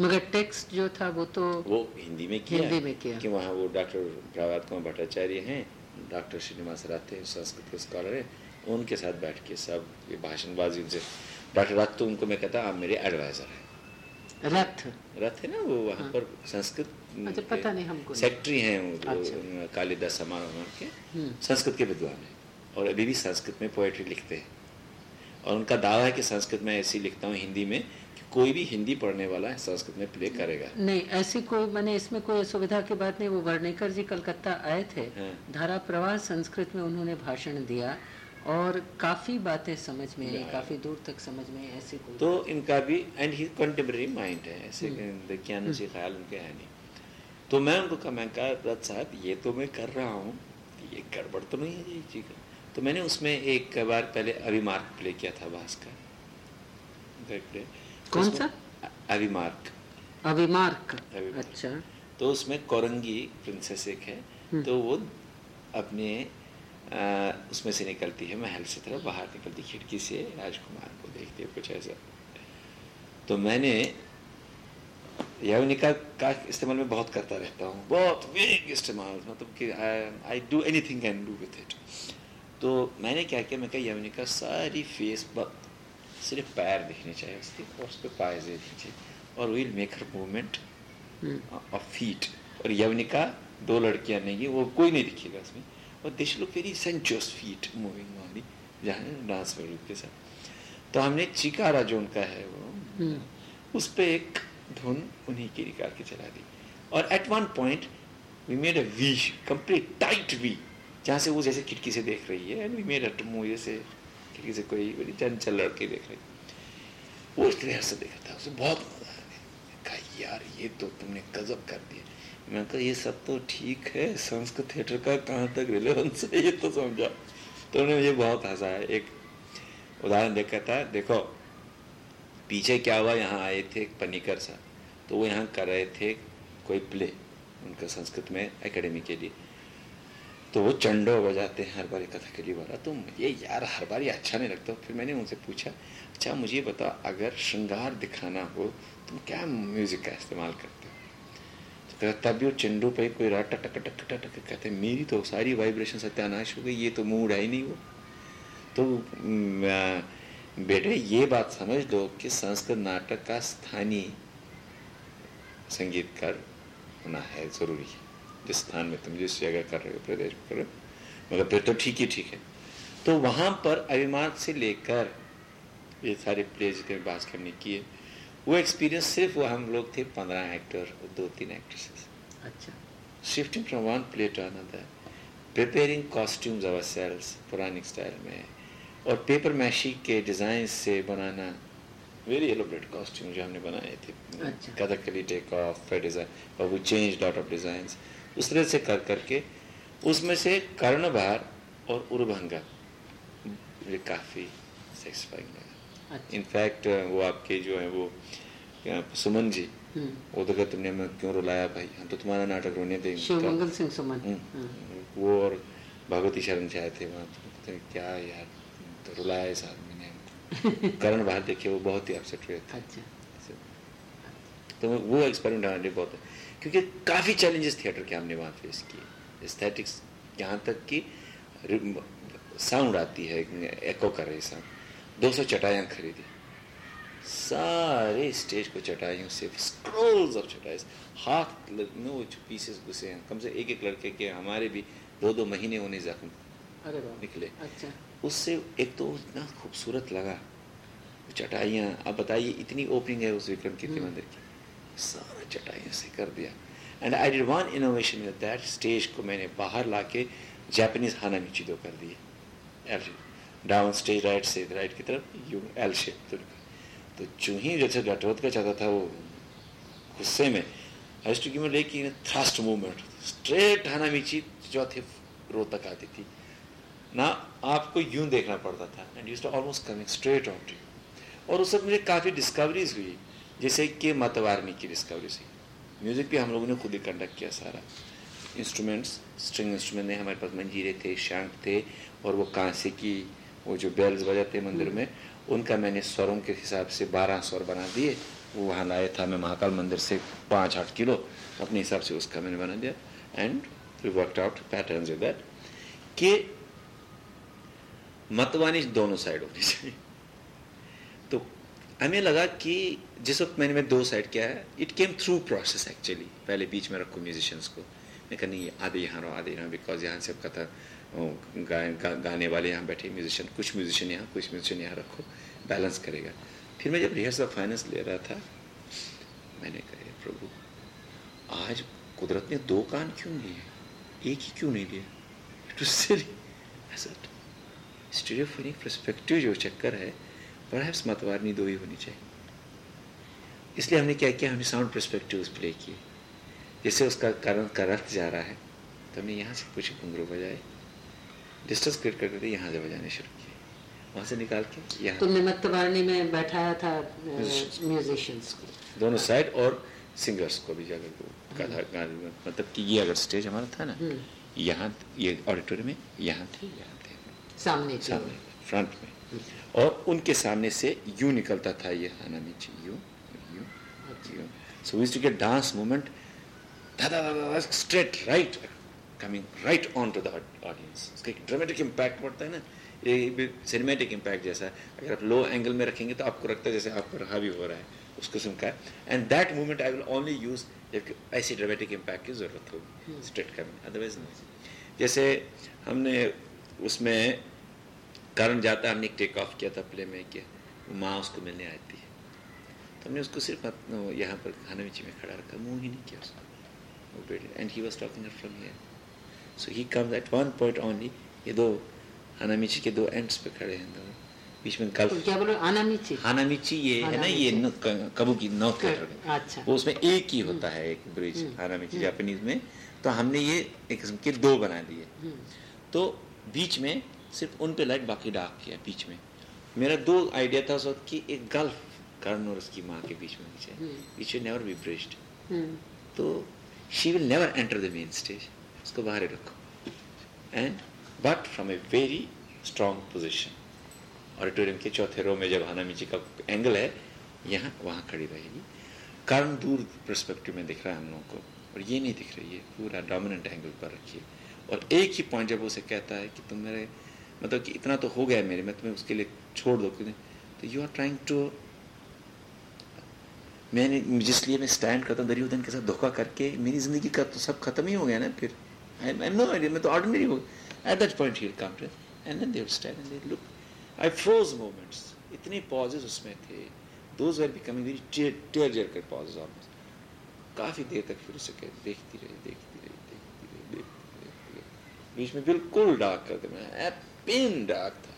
मगर टेक्स्ट जो था वो तो वो हिंदी में किया हिंदी में किया। कि वहाँ वो डॉक्टर प्रभात कुमार भट्टाचार्य हैं डॉक्टर श्रीनिवास रात हैं संस्कृत के स्कॉलर हैं उनके साथ बैठ के सब ये भाषणबाजी उनसे। डॉक्टर रात तो उनको मैं कहता आप मेरे एडवाइजर हैं। रथ? रथ है ना वो वहाँ पर संस्कृत अच्छा, पता नहीं हमको। सेक्रेटरी हैं अच्छा। कालिदास समारोह के हम्म। संस्कृत के विद्वान हैं और अभी भी संस्कृत में पोएट्री लिखते हैं और उनका दावा है कि संस्कृत में ऐसी लिखता हूँ हिंदी में कि कोई भी हिंदी पढ़ने वाला है संस्कृत में प्ले करेगा नहीं ऐसी कोई मैंने इसमें कोई असुविधा की बात नहीं वो वर्णेकर जी कलकत्ता आए थे हाँ। धारा प्रवाह संस्कृत में उन्होंने भाषण दिया और काफ़ी बातें समझ में आई काफ़ी दूर तक समझ में ऐसी कोई तो इनका भी एंड ही कंटेम्प्रेरी माइंड है ऐसे ज्ञान ख्याल उनके है नहीं तो मैं उनको कहा मैं कहा रथ साहब ये तो मैं कर रहा हूँ ये गड़बड़ तो नहीं है ये जी का। तो मैंने उसमें एक बार पहले अभिमार्क प्ले किया था भास का प्ले कौन सा? अभिमार्क। अभिमार्क। अच्छा। तो उसमें कोरंगी प्रिंसेस एक है हम्म। तो वो अपने आ, उसमें से निकलती है महल से तरफ़ बाहर निकलती खिड़की से राजकुमार को देखती है कुछ ऐसा। तो मैंने यवनिका का इस्तेमाल मैं बहुत करता रहता हूँ। बहुत वेग इस्तेमाल मतलब कि I do anything can do with it तो मैंने क्या किया मैं कहा यवनिका सारी फेस सिर्फ़ पैर दिखने चाहिए उसके और उस पर पाए दिखने चाहिए और विल मेक हर मूवमेंट ऑफ़ फीट और यवनिका दो लड़कियाँ नहीं है वो कोई नहीं दिखेगा उसमें और they look very sensuous feet moving only जहाँ डांस में के साथ। तो हमने चिकारा जो उनका है वो हम्म, उस पर एक धुन उन्हीं की निकाल के चला दी। और at one point we made a we complete tight we जहाँ से वो जैसे खिड़की से देख रही है एंड वी मेड अ मुँह जैसे खिड़की से कोई बड़ी चंचल लड़की देख रही। वो इस तरह से देख था, उसे बहुत मज़ा आ गया कहा, यार, ये तो तुमने गजब कर दिया। मैंने कहा, ये सब तो ठीक है, संस्कृत थिएटर का कहाँ तक रिलेवेंस है? ये तो समझा। तो उन्होंने मुझे बहुत हंसाया। एक उदाहरण देखा था, देखो पीछे क्या हुआ? यहाँ आए थे पनिकर सा। तो वो यहाँ कर रहे थे कोई प्ले उनका संस्कृत में एकेडमी के लिए। तो वो चंडो बजाते हैं हर बार कथा के लिए वाला तो मुझे यार हर बारी अच्छा नहीं लगता? फिर मैंने उनसे पूछा अच्छा मुझे बताओ, अगर श्रृंगार दिखाना हो, तुम क्या म्यूज़िक का इस्तेमाल करते हो? तो तब भी वो चंडू पे कोई राट टक टक टक टक कहते, मेरी तो सारी वाइब्रेशन सत्यानाश हो गई, ये तो मूड है ही नहीं वो। तो बेटे ये बात समझ लो कि संस्कृत नाटक का स्थानीय संगीतकार होना है ज़रूरी है। जिस स्थान में तुम जिस जगह कर रहे हो प्रदेश में कर रहे हो मगर फिर तो ठीक ही ठीक है। तो वहाँ पर अभिमान से लेकर ये सारे प्लेज के बात करने की है वो एक्सपीरियंस सिर्फ़ वो हम लोग थे पंद्रह एक्टर और दो तीन एक्ट्रेसेस अच्छा। Shifting from one play to another, preparing our sales Puranic style में और पेपर मैशी के डिज़ाइन से बनाना वेरी एलोबरेट कॉस्ट्यूम जो हमने बनाए थे। अच्छा। कथकली टेक ऑफ़ डिज़ाइन और वो चेंज लॉट ऑफ़ डिज़ाइन उस तरह से कर करके उसमें से कर्णभार और उर्भंगा मुझे काफ़ी सेटिस्फाइंग लगा। अच्छा। इनफैक्ट वो आपके जो है वो सुमन जी हम्म, वो तो कहते तुमने हमें क्यों रुलाया भाई? हम तो तुम्हारा नाटक रोने देंगे मंगल सिंह सुमन। हम्म। हाँ, वो और भगवती शरण से आए थे वहाँ तो क्या यार? रुलाया इस आदमी ने। करण बाहर देखे वो बहुत ही अपसेट हुए थे। अच्छा। तो वो एक्सपेरिमेंट हमारे लिए बहुत है। क्योंकि काफ़ी चैलेंजेस थिएटर के हमने वहाँ फेस किए। एस्थेटिक्स यहाँ तक कि साउंड आती है एको कर रही साउंड दो सौ चटाइयाँ खरीदी। सारे स्टेज को चटाइयों से स्क्रोल्स ऑफ़ चटाई हाथ में वो पीसेस घुसे हैं। कम से एक एक लड़के के हमारे भी दो दो महीने होने जख्म अरे निकले। अच्छा। उससे एक तो इतना खूबसूरत लगा। चटाइयाँ अब बताइए इतनी ओपनिंग है उस विक्रम कीर्ति हम्म। मंदिर की। सारा चटाइयों से कर दिया। And I did one innovation with that stage को मैंने बाहर ला के जैपनीज हाना मिची दो कर दिए एल डाउन स्टेज राइट से राइट की तरफ़ यू एल शेप तो चूँ ही जैसे गटवत का चाहता था वो गुस्से में आई टू गिव लेकिन थ्रस्ट मूवमेंट स्ट्रेट हाना मिची चौथे रो तक आती थी। ना आपको यूँ देखना पड़ता था and use almost coming straight on to you और उस वक्त मुझे काफ़ी डिस्कवरीज हुई, जैसे कि मतवारनी की डिस्कवरीज हुई। म्यूज़िक भी हम लोगों ने खुद ही कंडक्ट किया सारा। इंस्ट्रूमेंट्स स्ट्रिंग इंस्ट्रूमेंट ने हमारे पास मंजीरे थे शंख थे, और वो कांसे की, वो जो बेल्स बजाते मंदिर में, उनका मैंने स्वरों के हिसाब से बारह स्वर बना दिए। वो वहाँ लाया था मैं महाकाल मंदिर से पाँच आठ किलो, अपने हिसाब से उसका मैंने बना दिया। And we worked out pattern with that कि मतवानी दोनों साइड होनी चाहिए। तो हमें लगा कि जिस वक्त मैंने मैं दो साइड किया है it came through process actually पहले बीच में रखो म्यूजिशियंस को। मैं कहा नहीं आधे यहाँ रहो आधे यहाँ बिकॉज़ यहाँ से कथा गा, गा, गाने वाले यहाँ बैठे म्यूजिशियन कुछ म्यूजिशियन यहाँ कुछ म्यूजिशियन यहाँ रखो बैलेंस करेगा। फिर मैं जब रिहर्सल फाइनेंस ले रहा था मैंने कहा प्रभु आज कुदरत ने दो कान क्यों लिए? एक ही क्यों नहीं लिया ऐसा स्टीरियोफोनिक पर्सपेक्टिव जो चक्कर है परहैप्स मतवारनी दो ही होनी चाहिए। इसलिए हमने क्या किया? हमने साउंड पर्सपेक्टिव प्ले किए। जैसे उसका कारण का रथ जा रहा है तो हमने यहाँ से कुछ घुंघरू बजाए डिस्टेंस क्रिएट कर करके यहाँ से बजाने शुरू किए। वहाँ से निकाल के यहाँ। तुमने मतवारणी में बैठाया था. म्यूजिशियंस को। दोनों साइड और सिंगर्स को भी जाकर को मतलब कि ये अगर स्टेज हमारा था ना हम्म, यहाँ ये ऑडिटोरियम में यहाँ थे यहाँ। सामने सामने फ्रंट में। और उनके सामने से यू निकलता था ये हाना नीचे you you. You so we to get dance movement straight right coming right on to the audience उसका एक ड्रामेटिक इम्पैक्ट पड़ता है ना। ये भी सिनेमेटिक इम्पैक्ट जैसा अगर आप लो एंगल में रखेंगे तो आपको लगता है जैसे आप पर हावी हो रहा है। उस किस्म का। And that movement I will only use जबकि ऐसी ड्रामेटिक इम्पैक्ट की ज़रूरत होगी स्ट्रेट कमिंग अदरवाइज़ नहीं जैसे हमने उसमें कारण जाता हमने टेक ऑफ़ किया था प्ले में किया माँ उसको मिलने आती है तो हमने उसको सिर्फ़ अपना यहाँ पर खाना में खड़ा रखा मुँह ही नहीं किया उसको वो बेटे and he was talking from here so he comes at one point only ये दो हानामिची के दो एंड्स पे खड़े हैं दोनों। बीच में गल्फ क्या बोलो? अनामिची हानामिची ये है ना ये हानामिची। कबू की नौ थिएटर अच्छा। वो उसमें एक ही होता है एक ब्रिज। हानामिची जापानीज में। तो हमने ये एक किस्म के दो बना दिए। हम्म, तो बीच में सिर्फ़ उन पे लाइट बाकी डार्क किया बीच में। मेरा दो आइडिया था उस वक्त कि एक गल्फ कर्ण और उसकी माँ के बीच में होनी चाहिए। नेवर बी ब्रिज्ड तो she will never enter the main stage उसको बाहर ही रखो। And but from a very strong position auditorium के चौथे रो में जब हानामिची का एंगल है यहाँ वहाँ खड़ी रहेगी। कारण दूर पर्सपेक्टिव में दिख रहा है हम लोगों को। और ये नहीं दिख रही है। पूरा डोमिनेंट एंगल पर रखिए। और एक ही पॉइंट जब उसे कहता है कि तुम मेरे मतलब कि इतना तो हो गया मेरे, में तुम्हें उसके लिए छोड़ दो क्यों तो यू आर ट्राइंग टू मैंने, जिस लिए मैं स्टैंड करता हूँ दुर्योधन के साथ धोखा करके, मेरी ज़िंदगी का तो सब खत्म ही हो गया ना फिर। आई आई नो आइडिया मैं तो ऑर्डिनरी हो। At that point he come to and then they stand and they look I froze moments इतने पॉजेज उसमें थे। Those were becoming very tier jeer कर पॉजेज ऑलमोस्ट काफ़ी देर तक फिर उसे देखती रही देखती रही देखती रही देखती रही देखती रही। बीच में बिल्कुल डार्क कर दिया पेन डार्क था।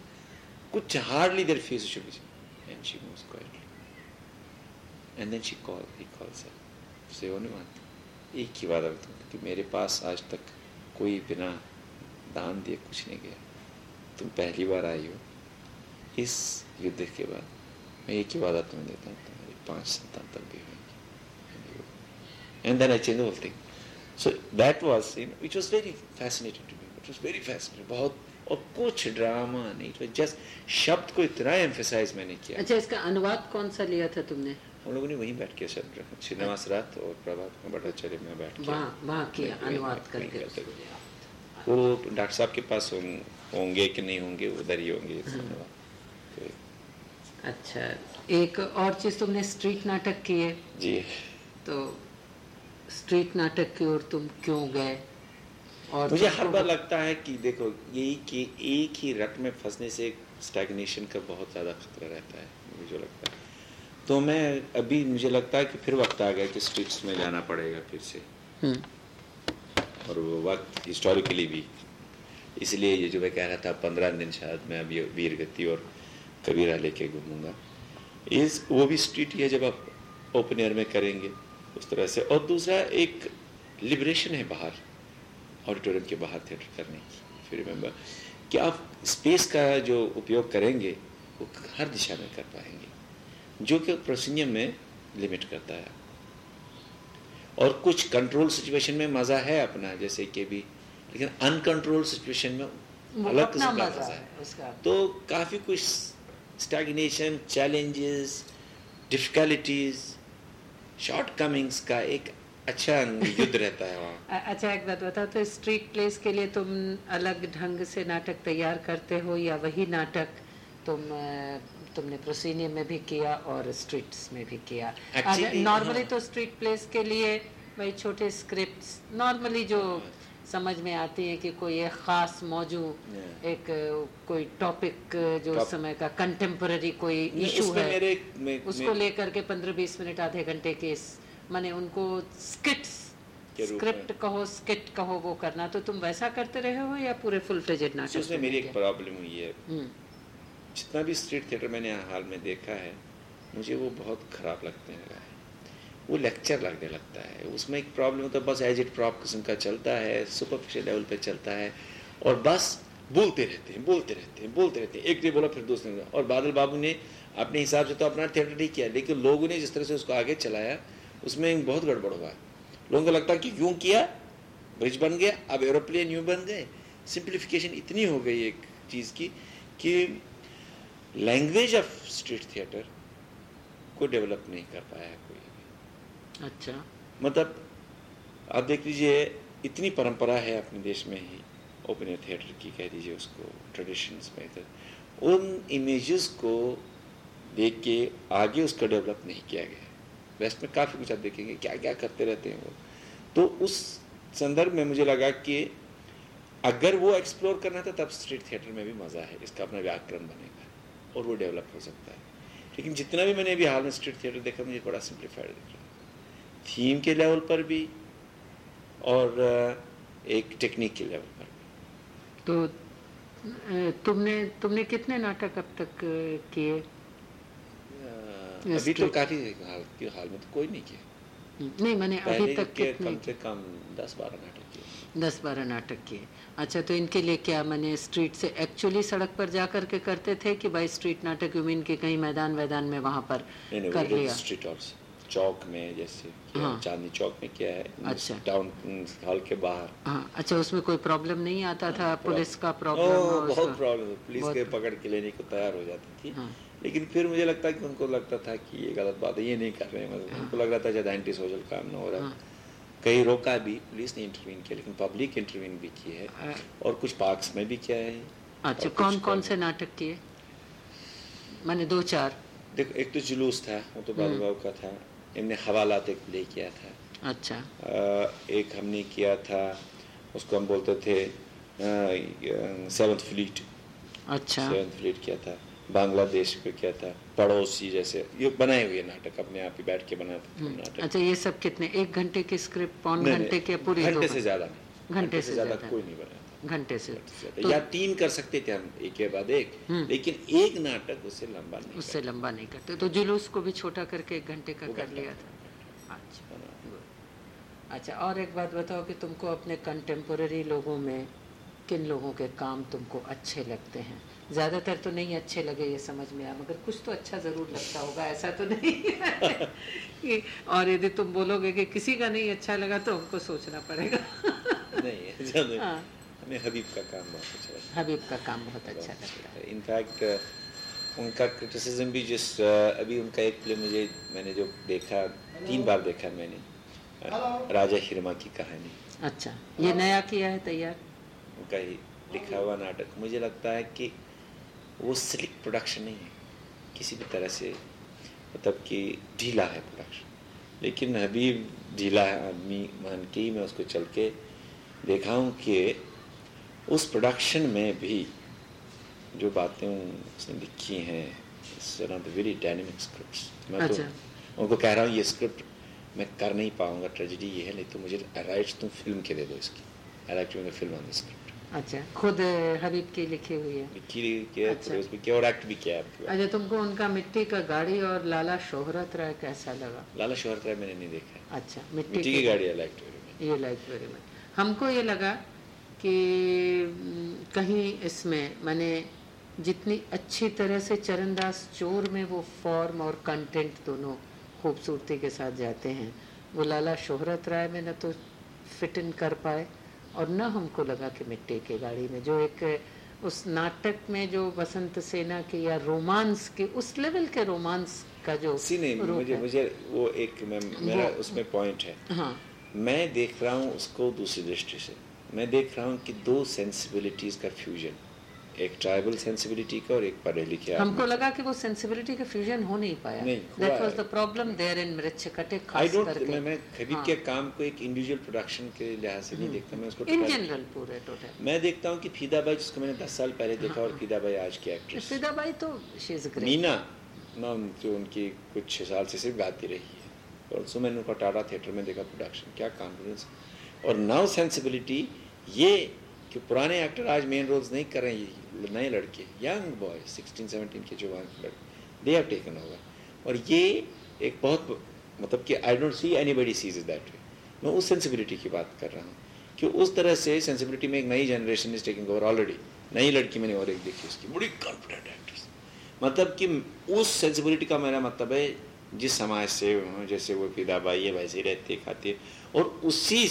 कुछ hardly there face should be and she moves quietly and then she call he calls her से होने वाला एक ही वादा तुम कि मेरे पास आज तक कोई बिना दान दिए कुछ नहीं गया। तुम पहली बार आई हो। इस युद्ध के बाद। मैं एक ही वादा तुम्हें देता हूँ, तुम्हारी पाँच संतान तक भी होंगी। And then I change whole thing so that was which was very fascinating to me it was very fascinating बहुत और कुछ ड्रामा नहीं। वाज जस्ट शब्द को इतना एम्फेसाइज मैंने किया। अच्छा इसका अनुवाद कौन सा लिया था तुमने? हम लोगों ने वहीं बैठ के रखा। श्रीनिवास रात और प्रभात में भट्टाचार्य में बैठ के। वहाँ वहाँ किया अनुवाद करके। वो डॉक्टर साहब के पास होंगे कि नहीं होंगे उधर ही होंगे। तो अच्छा एक और चीज़ तुमने स्ट्रीट नाटक किए जी। तो स्ट्रीट नाटक की ओर तुम क्यों गए? और मुझे हर बार लगता है कि देखो यही कि एक ही रट में फंसने से स्टैग्नेशन का बहुत ज़्यादा खतरा रहता है मुझे लगता है। तो मैं अभी मुझे लगता है कि फिर वक्त आ गया कि स्ट्रीट्स में जाना पड़ेगा फिर से। हम्म। और वो वक्त हिस्टोरिकली भी। इसलिए ये जो मैं कह रहा था पंद्रह दिन शायद मैं अभी वीर गति और कबीरा लेके घूमूँगा। इस वो भी स्ट्रीट है जब आप ओपन एयर में करेंगे उस तरह से। और दूसरा एक लिबरेशन है बाहर। ऑडिटोरियम के बाहर थिएटर करने की। फिर रिमेंबर कि आप स्पेस का जो उपयोग करेंगे वो हर दिशा में कर पाएँगे जो कि प्रोसीनियम में लिमिट करता है। और कुछ कंट्रोल सिचुएशन में मज़ा है अपना जैसे कि भी लेकिन अनकंट्रोल सिचुएशन में अलग किस्म का मज़ा है। तो काफ़ी कुछ stagnation challenges difficulties shortcomings का एक अच्छा युद्ध रहता है वहाँ। अच्छा एक बात बताओ तो स्ट्रीट प्लेस के लिए तुम अलग ढंग से नाटक तैयार करते हो या वही नाटक तुम तुमने प्रोसीनियम में भी किया और स्ट्रीट्स में भी किया? नॉर्मली हाँ। तो स्ट्रीट प्लेस के लिए भाई छोटे स्क्रिप्ट्स नॉर्मली जो समझ में आती है कि कोई एक ख़ास मौजू एक कोई टॉपिक जो उस समय का कंटेम्पररी कोई इशू है मेरे, मे, उसको लेकर के पंद्रह बीस मिनट आधे घंटे के माने उनको स्किट्स स्क्रिप्ट कहो स्किट कहो वो करना तो तुम वैसा करते रहे हो या पूरे फुल फ्लेजेड नाटक उसमें मेरी एक प्रॉब्लम हुई है। हम्म। जितना भी स्ट्रीट थिएटर मैंने हाल में देखा है मुझे वो बहुत ख़राब लगते हैं। वो लेक्चर लगने लगता है। उसमें एक प्रॉब्लम होता है बस एज इट प्रॉप किस्म का चलता है सुपरफिशियल लेवल पे चलता है और बस बोलते रहते हैं बोलते रहते हैं बोलते रहते हैं। एक ने बोला फिर दूसरे ने और बादल बाबू ने अपने हिसाब से तो अपना थिएटर नहीं किया लेकिन लोगों ने जिस तरह से उसको आगे चलाया उसमें बहुत गड़बड़ हुआ है। लोगों को लगता है कि यूँ किया ब्रिज बन गया अब एरोप्लेन यूँ बन गए। सिंप्लीफिकेशन इतनी हो गई एक चीज़ की कि लैंग्वेज ऑफ़ स्ट्रीट थिएटर को डेवलप नहीं कर पाया है कोई अच्छा। मतलब आप देख लीजिए इतनी परंपरा है अपने देश में ही ओपन एयर थिएटर की कह दीजिए उसको ट्रेडिशंस में तो उन इमेजेस को देख के आगे उसका डेवलप नहीं किया गया। वेस्ट में काफ़ी कुछ आप देखेंगे क्या क्या करते रहते हैं वो। तो उस संदर्भ में मुझे लगा कि अगर वो एक्सप्लोर करना था, तब स्ट्रीट थिएटर में भी मज़ा है, इसका अपना व्याकरण बनेगा और वो डेवलप हो सकता है। लेकिन जितना भी मैंने अभी हाल में स्ट्रीट थिएटर देखा, मुझे बड़ा सिंप्लीफाइड दिख रहा है। थीम के लेवल पर भी और एक टेक्निक के लेवल पर भी। तो तुमने तुमने कितने नाटक अब तक किए? अभी तो काफ़ी हाल, हाल में तो कोई नहीं किया। नहीं मैंने अभी तक के कम से कम दस बारह नाटक किए। दस बारह नाटक किए। अच्छा तो इनके लिए क्या मैंने स्ट्रीट से एक्चुअली सड़क पर जा कर के करते थे कि भाई स्ट्रीट नाटक यूमीन के कहीं मैदान वैदान में वहाँ पर कर लिया? स्ट्रीट चौक में जैसे हाँ। चांदनी चौक में क्या है अच्छा। टाउन हॉल के बाहर। हाँ अच्छा उसमें कोई प्रॉब्लम नहीं आता था? हाँ, पुलिस का प्रॉब्लम बहुत प्रॉब्लम पुलिस के पकड़ के लेने को तैयार हो जाती थी। हाँ। लेकिन फिर मुझे लगता है कि उनको लगता था कि ये गलत बात है ये नहीं कर रहे हैं। मतलब हाँ। उनको लग रहा था शायद एंटी सोशल काम ना हो रहा। हाँ। कहीं रोका भी पुलिस ने इंटरवीन किया लेकिन पब्लिक इंटरवीन भी की है। हाँ। और कुछ पार्क्स में भी किया है। अच्छा कौन कौन से नाटक किए? मैंने दो चार। देखो एक तो जुलूस था वो तो बाबू का था। इनने हवालात एक प्ले किया था। अच्छा। एक हमने किया था उसको हम बोलते थे सेवन्थ फ्लीट। अच्छा। सेवन्थ फ्लीट किया था बांग्लादेश पे किया था पड़ोसी जैसे ये बनाए हुए नाटक अपने आप ही बैठ के बना हम्म, नाटक। अच्छा ये सब कितने एक घंटे की स्क्रिप्ट पौन घंटे के पूरी घंटे से ज़्यादा घंटे से ज़्यादा। कोई नहीं बना। घंटे से। तो, या तीन कर सकते थे हम एक के बाद एक हम्म। लेकिन एक नाटक उससे लंबा नहीं उससे लंबा नहीं करते। तो जुलूस को भी छोटा करके एक घंटे का कर लिया था। अच्छा। अच्छा और एक बात बताओ कि तुमको अपने कंटेम्पोररी लोगों में किन लोगों के काम तुमको अच्छे लगते हैं? ज़्यादातर तो नहीं अच्छे लगे ये समझ में आया मगर कुछ तो अच्छा ज़रूर लगता होगा ऐसा तो नहीं और यदि तुम बोलोगे कि किसी का नहीं अच्छा लगा तो हमको सोचना पड़ेगा। नहीं। हाँ। हमें हबीब का काम बहुत अच्छा लगता है। हबीब का काम बहुत अच्छा लगता है। इनफैक्ट उनका क्रिटिसिज्म भी जिस अभी उनका एक प्ले मुझे मैंने जो देखा तीन बार देखा मैंने राजा हिरमा की कहानी। अच्छा ये नया किया है तैयार? उनका ही लिखा हुआ नाटक। मुझे लगता है कि वो स्लिक प्रोडक्शन नहीं है। किसी भी तरह से मतलब कि ढीला है प्रोडक्शन लेकिन हबीब ढीला है आदमी मान के ही मैं उसको चल के देखा हूँ कि उस प्रोडक्शन में भी जो बातें उसने लिखी हैं वेरी डायनेमिक स्क्रिप्ट मैं तो अच्छा। उनको कह रहा हूँ ये स्क्रिप्ट मैं कर नहीं पाऊँगा ट्रेजिडी ये है नहीं तो मुझे राइट्स तुम फ़िल्म के दे दो इसकी। I like to film on the script अच्छा खुद हबीब की लिखी हुई है। लिखी किया अच्छा। भी किया और एक्ट भी किया है अच्छा तुमको उनका मिट्टी का गाड़ी और लाला शोहरत राय कैसा लगा? लाला शोहरत राय मैंने नहीं देखा। अच्छा मिट्टी, Mitti ki Gaadi I like to ये लाइक वेरी मच हमको ये लगा कि कहीं इसमें मैंने जितनी अच्छी तरह से चरणदास चोर में वो फॉर्म और कंटेंट दोनों खूबसूरती के साथ जाते हैं। वो लाला शोहरत राय में न तो फिट इन कर पाए और न हमको लगा कि मिट्टी की गाड़ी में। जो एक उस नाटक में जो बसंत सेना के या रोमांस के उस लेवल के रोमांस का जो सी नहीं मुझे मुझे वो एक मैं मेरा उसमें पॉइंट है। हाँ। मैं देख रहा हूँ उसको दूसरी दृष्टि से। मैं देख रहा हूँ कि दो सेंसिबिलिटीज का फ्यूजन एक ट्राइबल सेंसिबिलिटी का और एक पढ़े लिखे हमको लगा कि वो सेंसिबिलिटी का फ्यूजन हो नहीं पाया। नहीं, that was the problem there in Mrichchhakatika I don't मैं मैं हाँ। के काम को एक इंडिविजुअल प्रोडक्शन के लिहाज से नहीं देखता मैं उसको इन जनरल पूरे टोटल मैं देखता हूँ कि फीदा बाई जिसको मैंने दस साल पहले देखा और फीदा बाई आज की एक्ट्रेस फिदा बाई तो शी इज़ ग्रेट मीना नाम जो उनकी कुछ छः साल से सिर्फ़ गाती रही है। और सो मैंने उनका टाटा थिएटर में देखा प्रोडक्शन क्या कॉन्फिडेंस और नाउ सेंसिबिलिटी ये कि पुराने एक्टर आज मेन रोल्स नहीं कर रहे हैं नए लड़के यंग बॉय सिक्सटीन सेवनटीन के जवान लड़के दे हैव टेकन ओवर और ये एक बहुत मतलब कि I don't see anybody sees is that way मैं उस सेंसिबिलिटी की बात कर रहा हूँ कि उस तरह से सेंसिबिलिटी में एक नई generation is taking over already नई लड़की मैंने और एक देखी उसकी, बड़ी कॉन्फिडेंट एक्ट्रेस मतलब कि उस सेंसिबिलिटी का मेरा मतलब है, जिस समाज से, जैसे वो फिदा भाई है, वैसे ही रहती खाती और उसी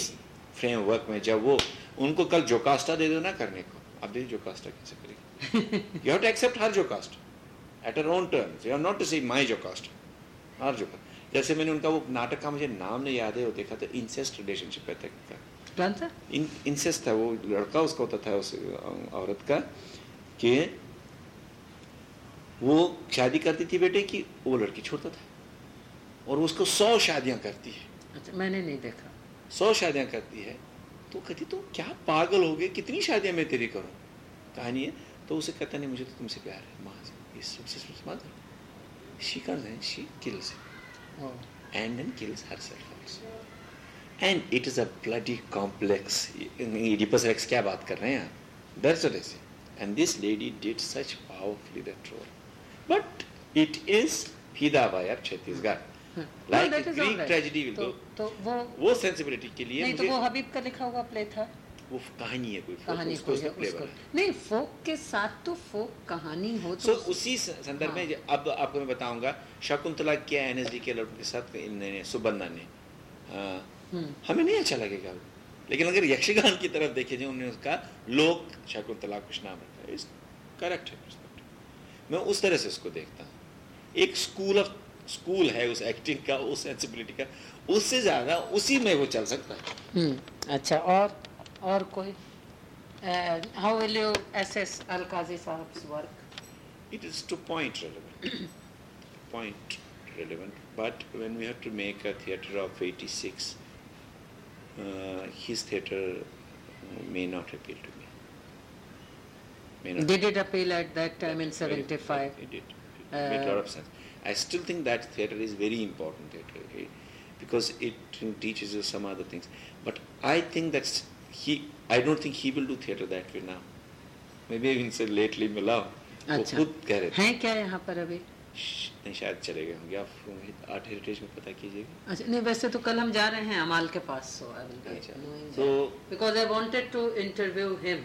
फ्रेमवर्क में जब वो उनको कल जोकास्टा दे दो ना करने को। अब देखिए जोकास्टा कैसे करेगी? You have to accept her Jocasta at her own terms you have not to say my Jocasta हर जोकास्ट जैसे मैंने उनका वो नाटक का मुझे नाम नहीं याद है वो देखा था इंसेस्ट रिलेशनशिप है तक का कौन सा? इन इंसेस्ट था वो लड़का उसका होता था उस औरत का कि वो शादी करती थी बेटे की वो लड़की छोड़ता था। और उसको सौ शादियाँ करती है। अच्छा मैंने नहीं देखा। सौ शादियाँ करती है तो कहती तुम तो क्या पागल हो गए? कितनी शादियाँ मैं तेरी करूँ? कहानी है। तो उसे कहता नहीं मुझे तो तुमसे प्यार है माँ से। शी कर्ज है she kills and then kills herself also and it is a bloody complex Oedipus Rex क्या बात कर रहे हैं आप? दर्ज and this lady did such powerfully but it is Phaedra by Chhattisgarh All Greek right. tragedy will तो वो वो सेंसिबिलिटी के लिए नहीं तो वो हबीब का लिखा हुआ प्ले था। वो कहानी है कोई कहानी उसको उसने बनाया। नहीं फोक के साथ तो फोक कहानी हो तो उसी संदर्भ हाँ। में अब आपको मैं बताऊँगा शकुंतला किया एनएसडी के लड़कों के साथ इन्होंने सुबन्ना ने। हाँ, हम्म, हमें नहीं अच्छा लगेगा। लेकिन अगर यक्षगान की तरफ़ देखे जाए उन्होंने उसका लोक शकुंतला कुछ नाम रखा है। करेक्ट है मैं उस तरह से उसको देखता हूँ। एक स्कूल ऑफ़ स्कूल है उस एक्टिंग का उस सेंसिबिलिटी का उससे ज्यादा उसी में वो चल सकता है हम्म, अच्छा और और कोई हाउ विल यू एसेस अल काजी साहब work It is to point relevant. point relevant. But when we have to make a theatre of 86, uh, his theatre may not appeal to me. May not. Did it appeal at that time in It- it- 75? It did. It made a lot of sense. I still think that theatre is very important theatre okay, because it teaches you some other things. But I think that's he. I don't think he will do theatre that way now. Maybe even say lately मिला वो अच्छा खुद कह रहे थे हैं क्या यहाँ पर अभी श्श, नहीं शायद चले गए होंगे आप आर्ट हेरिटेज में पता कीजिएगा अच्छा नहीं वैसे तो कल हम जा रहे हैं अमाल के पास सो आई विल अच्छा, बी तो- because I wanted to interview him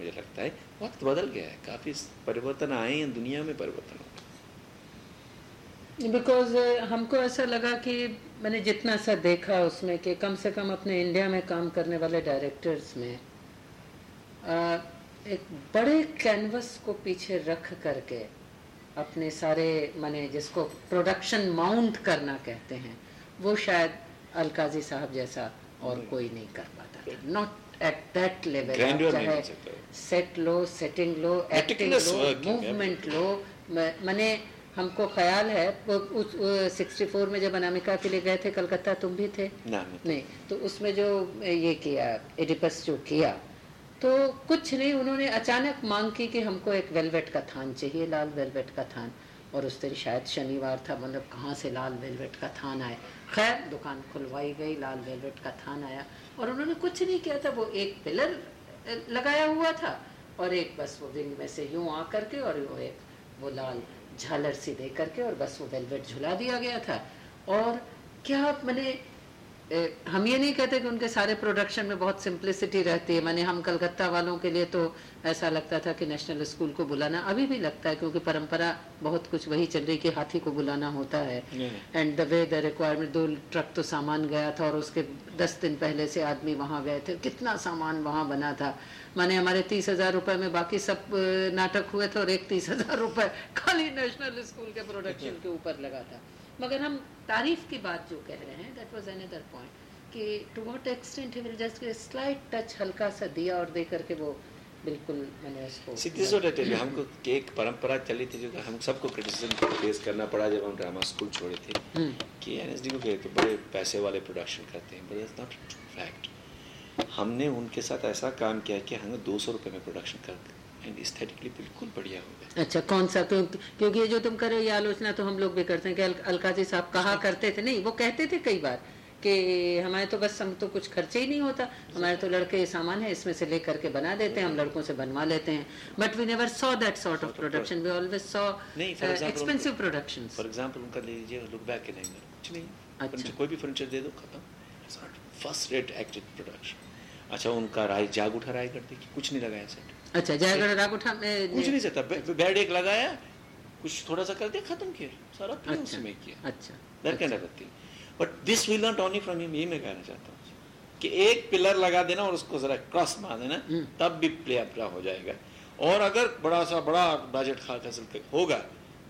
मुझे लगता है वक्त बदल गया है। काफ़ी परिवर्तन आए हैं दुनिया में परिवर्तन। बिकॉज़ हमको ऐसा लगा कि मैंने जितना सा देखा उसमें कि कम से कम अपने इंडिया में काम करने वाले डायरेक्टर्स में एक बड़े कैनवस को पीछे रख करके अपने सारे माने जिसको प्रोडक्शन माउंट करना कहते हैं वो शायद अलकाजी साहब जैसा और कोई नहीं कर पाता नॉट एट दैट लेवल चाहे सेट लो सेटिंग लो एक्टिंग लो मूवमेंट लो मैंने हमको ख्याल है उस सिक्सटी फोर में जब अनामिका के लिए गए थे कलकत्ता तुम भी थे? ना, नहीं। तो उसमें जो ये किया एडिपस जो किया तो कुछ नहीं उन्होंने अचानक मांग की कि हमको एक वेलवेट का थान चाहिए लाल वेलवेट का थान। और उस दिन शायद शनिवार था मतलब कहाँ से लाल वेलवेट का थान आए खैर दुकान खुलवाई गई लाल वेलवेट का थान आया। और उन्होंने कुछ नहीं किया था, वो एक पिलर लगाया हुआ था और एक बस वो विंग में से यूँ आ करके और वो एक, वो लाल झालर सी दे करके और बस वो वेलवेट झुला दिया गया था। और क्या मैंने हम ये नहीं कहते कि उनके सारे प्रोडक्शन में बहुत सिंप्लिसिटी रहती है। मैंने हम कलकत्ता वालों के लिए तो ऐसा लगता था कि नेशनल स्कूल को बुलाना अभी भी लगता है क्योंकि परंपरा बहुत कुछ वही चल रही कि हाथी को बुलाना होता है। And the way the requirement दो ट्रक तो सामान गया था और उसके दस दिन पहले से आदमी वहाँ गए थे। कितना सामान वहाँ बना था। मैंने हमारे तीस हज़ार रुपए में बाकी सब नाटक हुए थे और एक तीस हज़ार रुपए खाली नेशनल स्कूल के प्रोडक्शन के ऊपर लगा था। मगर हम तारीफ़ की बात जो कह रहे हैं दैट वाज अनदर पॉइंट कि to what extent he will just slight touch हल्का सा दिया और दे करके वो बिल्कुल मैंने उसको सिद्धेश्वर हाँ। रहते हमको एक परंपरा चली थी जो हम सबको क्रिटिसिज्म फेस करना पड़ा जब हम ड्रामा स्कूल छोड़े थे हम्म। कि एनएसडी को कहते बड़े पैसे वाले प्रोडक्शन करते हैं बट इट्स नॉट फैक्ट हमने उनके साथ ऐसा काम किया कि हमें दो सौ रुपये में प्रोडक्शन करते एंड एस्थेटिकली बिल्कुल बढ़िया हो गया। अच्छा कौन सा? क्यों क्योंकि ये जो तुम कर रहे हो ये आलोचना तो हम लोग भी करते हैं कि अल, अलकाजी साहब कहा करते थे? नहीं वो कहते थे कई बार कि हमारे तो बस हम तो कुछ खर्चे ही नहीं होता। हमारे तो लड़के सामान है इसमें से लेकर के बना देते हैं हम लड़कों से बनवा लेते हैं। But we never saw that sort of production we always saw expensive production for example उनका ले लीजिए लुक बैक इन एंगल कुछ नहीं। अच्छा। कोई भी फर्नीचर दे दो खत्म। फ़र्स्ट रेट एक्टेड प्रोडक्शन अच्छा उनका राय जाग उठा राय कर दी कुछ नहीं लगाया सेट अच्छा जयगढ़ रागुठा में कुछ नहीं सकता बेड एक लगाया कुछ थोड़ा सा कर दिया खत्म किया सारा प्ले अच्छा, उसमें किया। अच्छा of thing but this will not only from him ये मैं कहना चाहता हूँ। कि एक पिलर लगा देना और उसको जरा क्रॉस मार देना हम्म। तब भी प्ले अपना हो जाएगा। और अगर बड़ा सा बड़ा बजट खा खसल होगा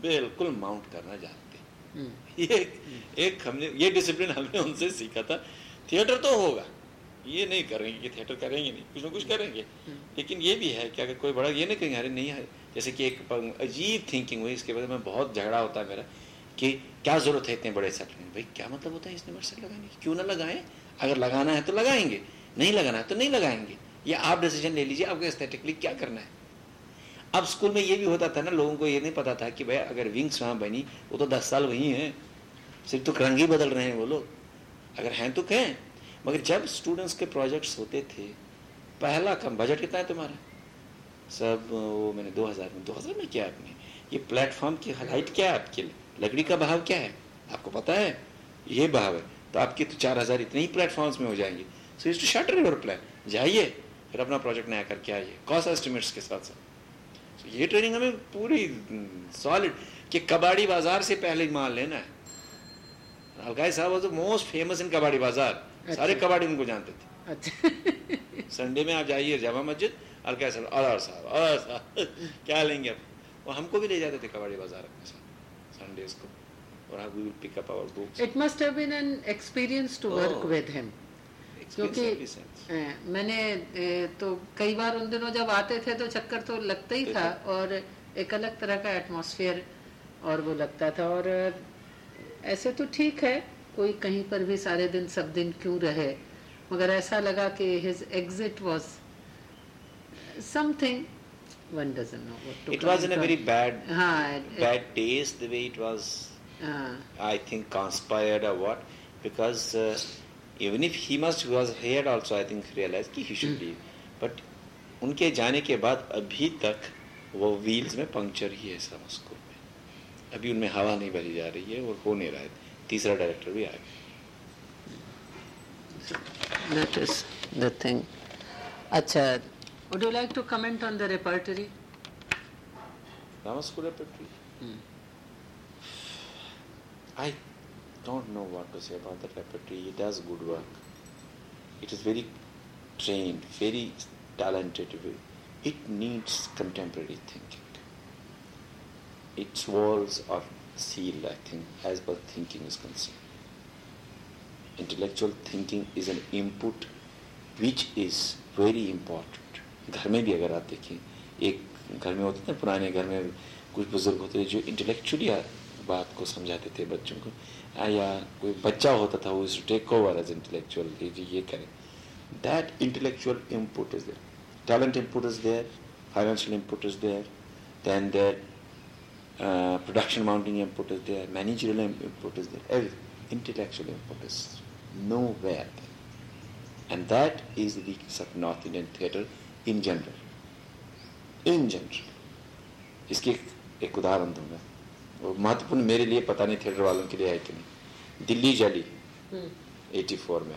बिल्कुल माउंट करना जानते हम्म। ये एक हमने ये डिसिप्लिन हमने उनसे सीखा था। थिएटर तो होगा। ये नहीं करेंगे कि थिएटर करेंगे नहीं कुछ ना कुछ करेंगे। लेकिन ये भी है कि अगर कोई बड़ा ये नहीं कहेंगे अरे नहीं है। जैसे कि एक अजीब थिंकिंग हुई इसके बाद में बहुत झगड़ा होता है मेरा कि क्या ज़रूरत है इतने बड़े सेट भाई क्या मतलब होता है इतने बड़े सेट लगाने की? क्यों ना लगाएँ? अगर लगाना है तो लगाएँगे नहीं लगाना है तो नहीं लगाएँगे। या आप डिसीज़न ले लीजिए आपको एस्थेटिकली क्या करना है? अब स्कूल में ये भी होता था ना लोगों को ये नहीं पता था कि भाई अगर विंग्स वहाँ बनी वो तो दस साल वही हैं सिर्फ़ तो रंग ही बदल रहे हैं वो लोग। अगर हैं तो कहें। मगर जब स्टूडेंट्स के प्रोजेक्ट्स होते थे, पहला कम बजट कितना है तुम्हारा? सब वो मैंने 2000 में 2000 में किया आपने। ये प्लेटफॉर्म की हाइट क्या है आपके लिए? लकड़ी का भाव क्या है? आपको पता है? ये भाव है। तो आपके तो चार हज़ार इतने ही प्लेटफॉर्म्स में हो जाएँगे। So is to shutter your plan जाइए, फिर अपना प्रोजेक्ट नया करके आइए। कॉस्ट एस्टिमेट्स के साथ साथ so ये ट्रेनिंग हमें पूरी सॉलिड कि कबाड़ी बाज़ार से पहले माल लेना है। अलगाई साहब was the most famous in Kabadi Bazaar. अच्छा। सारे कबाड़ी उनको जानते थे। अच्छा। संडे में आप जाइए जामा मस्जिद और क्या सर और साहब और साहब क्या लेंगे अब वो हमको भी ले जाते थे कबाड़ी बाज़ार अपने साथ संडेज को। और we will pick up our books it must have been an experience to work with him क्योंकि मैंने तो कई बार उन दिनों जब आते थे तो चक्कर तो लगता ही था और एक अलग तरह का एटमॉस्फेयर और वो लगता था। और ऐसे तो ठीक है कोई कहीं पर भी सारे दिन सब दिन क्यों रहे? मगर ऐसा लगा कि his exit was something one dozen no it was in a very bad bad taste the way it was I उनके जाने के बाद अभी तक वो व्हील्स में पंक्चर ही है सब उसको। अभी उनमें हवा नहीं भरी जा रही है और हो नहीं रहा है। तीसरा डायरेक्टर भी आ गया that is the thing acha would you like to comment on the repertory Namaskar repertory hmm. I don't know what to say about the repertory it does good work it is very trained very talented way, it needs contemporary thinking. Its walls are sealed, I think, as per thinking is concerned. Intellectual thinking is an input which is very important. घर में भी अगर आप देखें एक घर में होते थे पुराने घर में कुछ बुज़ुर्ग होते थे जो इंटेलेक्चुअली बात को समझाते थे बच्चों को या कोई बच्चा होता था वो टेक ओवर एज इंटेलेक्चुअल ये करें that intellectual input is there talent input is there financial input is there then production mounting input is there, managerial input is there, everything. Intellectual input is nowhere there. And that is the weakness of North Indian theatre in general. In general. इसकी एक उदाहरण दूँगा वो महत्वपूर्ण मेरे लिए पता नहीं थिएटर वालों के लिए है कि नहीं दिल्ली जली 84 में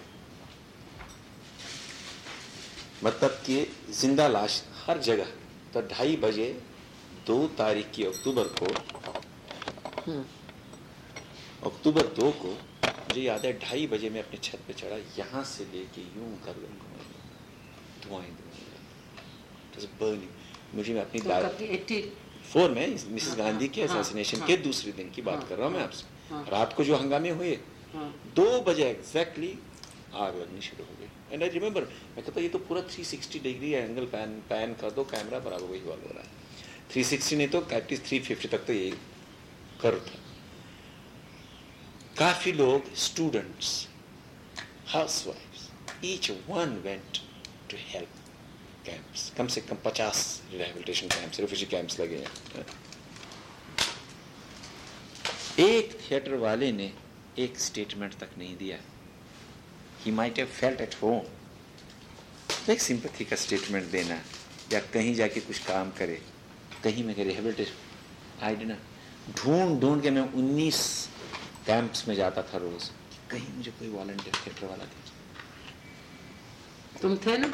मतलब कि ज़िंदा लाश हर जगह तो ढाई बजे दो तारीख की अक्टूबर को अक्टूबर दो को मुझे याद है ढाई बजे मैं अपने छत पे चढ़ा यहाँ से लेके यूँ कर धुआँ बर्निंग मुझे मैं अपनी तो फोर में मिसेस गांधी के असैसिनेशन हाँ, के हाँ, दूसरे दिन की बात हाँ, कर रहा हूँ मैं आपसे। हाँ, रात को जो हंगामे हुए हाँ, दो बजे एग्जैक्टली आग लगनी शुरू हो गई। एंड आई रिमेम्बर मैं कहता ये तो पूरा 360 डिग्री एंगल पैन पैन कर दो कैमरा बराबर वही वाल हो रहा है। 360 नहीं तो एटलीस्ट 350 तक तो यही कर था। काफ़ी लोग students हाउसवाइफ्स each one went to help camps कम से कम पचास रिहेबिलिटेशन कैंप्स रिफ्यूजी कैंप्स लगे हैं। एक थिएटर वाले ने एक स्टेटमेंट तक नहीं दिया। He might have felt at home एक सिंपथी का स्टेटमेंट देना, या कहीं जाके कुछ काम करे। कहीं मैं रिहेबिलिटेशन आई डिना ढूंढ ढूंढ के मैं 19 कैंप्स में जाता था रोज कहीं मुझे कोई वॉलंटियर थिएटर वाला दे। तुम थे ना?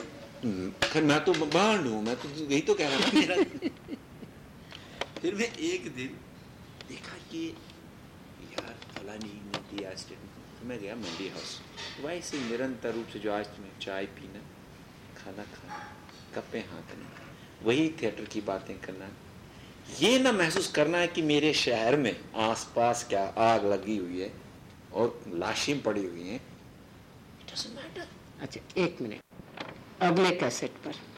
खैर मैं तो बाढ़ हूँ मैं तो यही तो कह रहा था मेरा फिर मैं एक दिन देखा कि यार फलानी ने दिया स्टेटमेंट तो मैं गया मंडी हाउस वैसे निरंतर रूप से जो आज तुम्हें चाय पीना खाना खाना कपे हाथना वही थिएटर की बातें करना है। ये ना महसूस करना है कि मेरे शहर में आसपास क्या आग लगी हुई है और लाशें पड़ी हुई हैं। अच्छा एक मिनट। अगले कैसेट पर।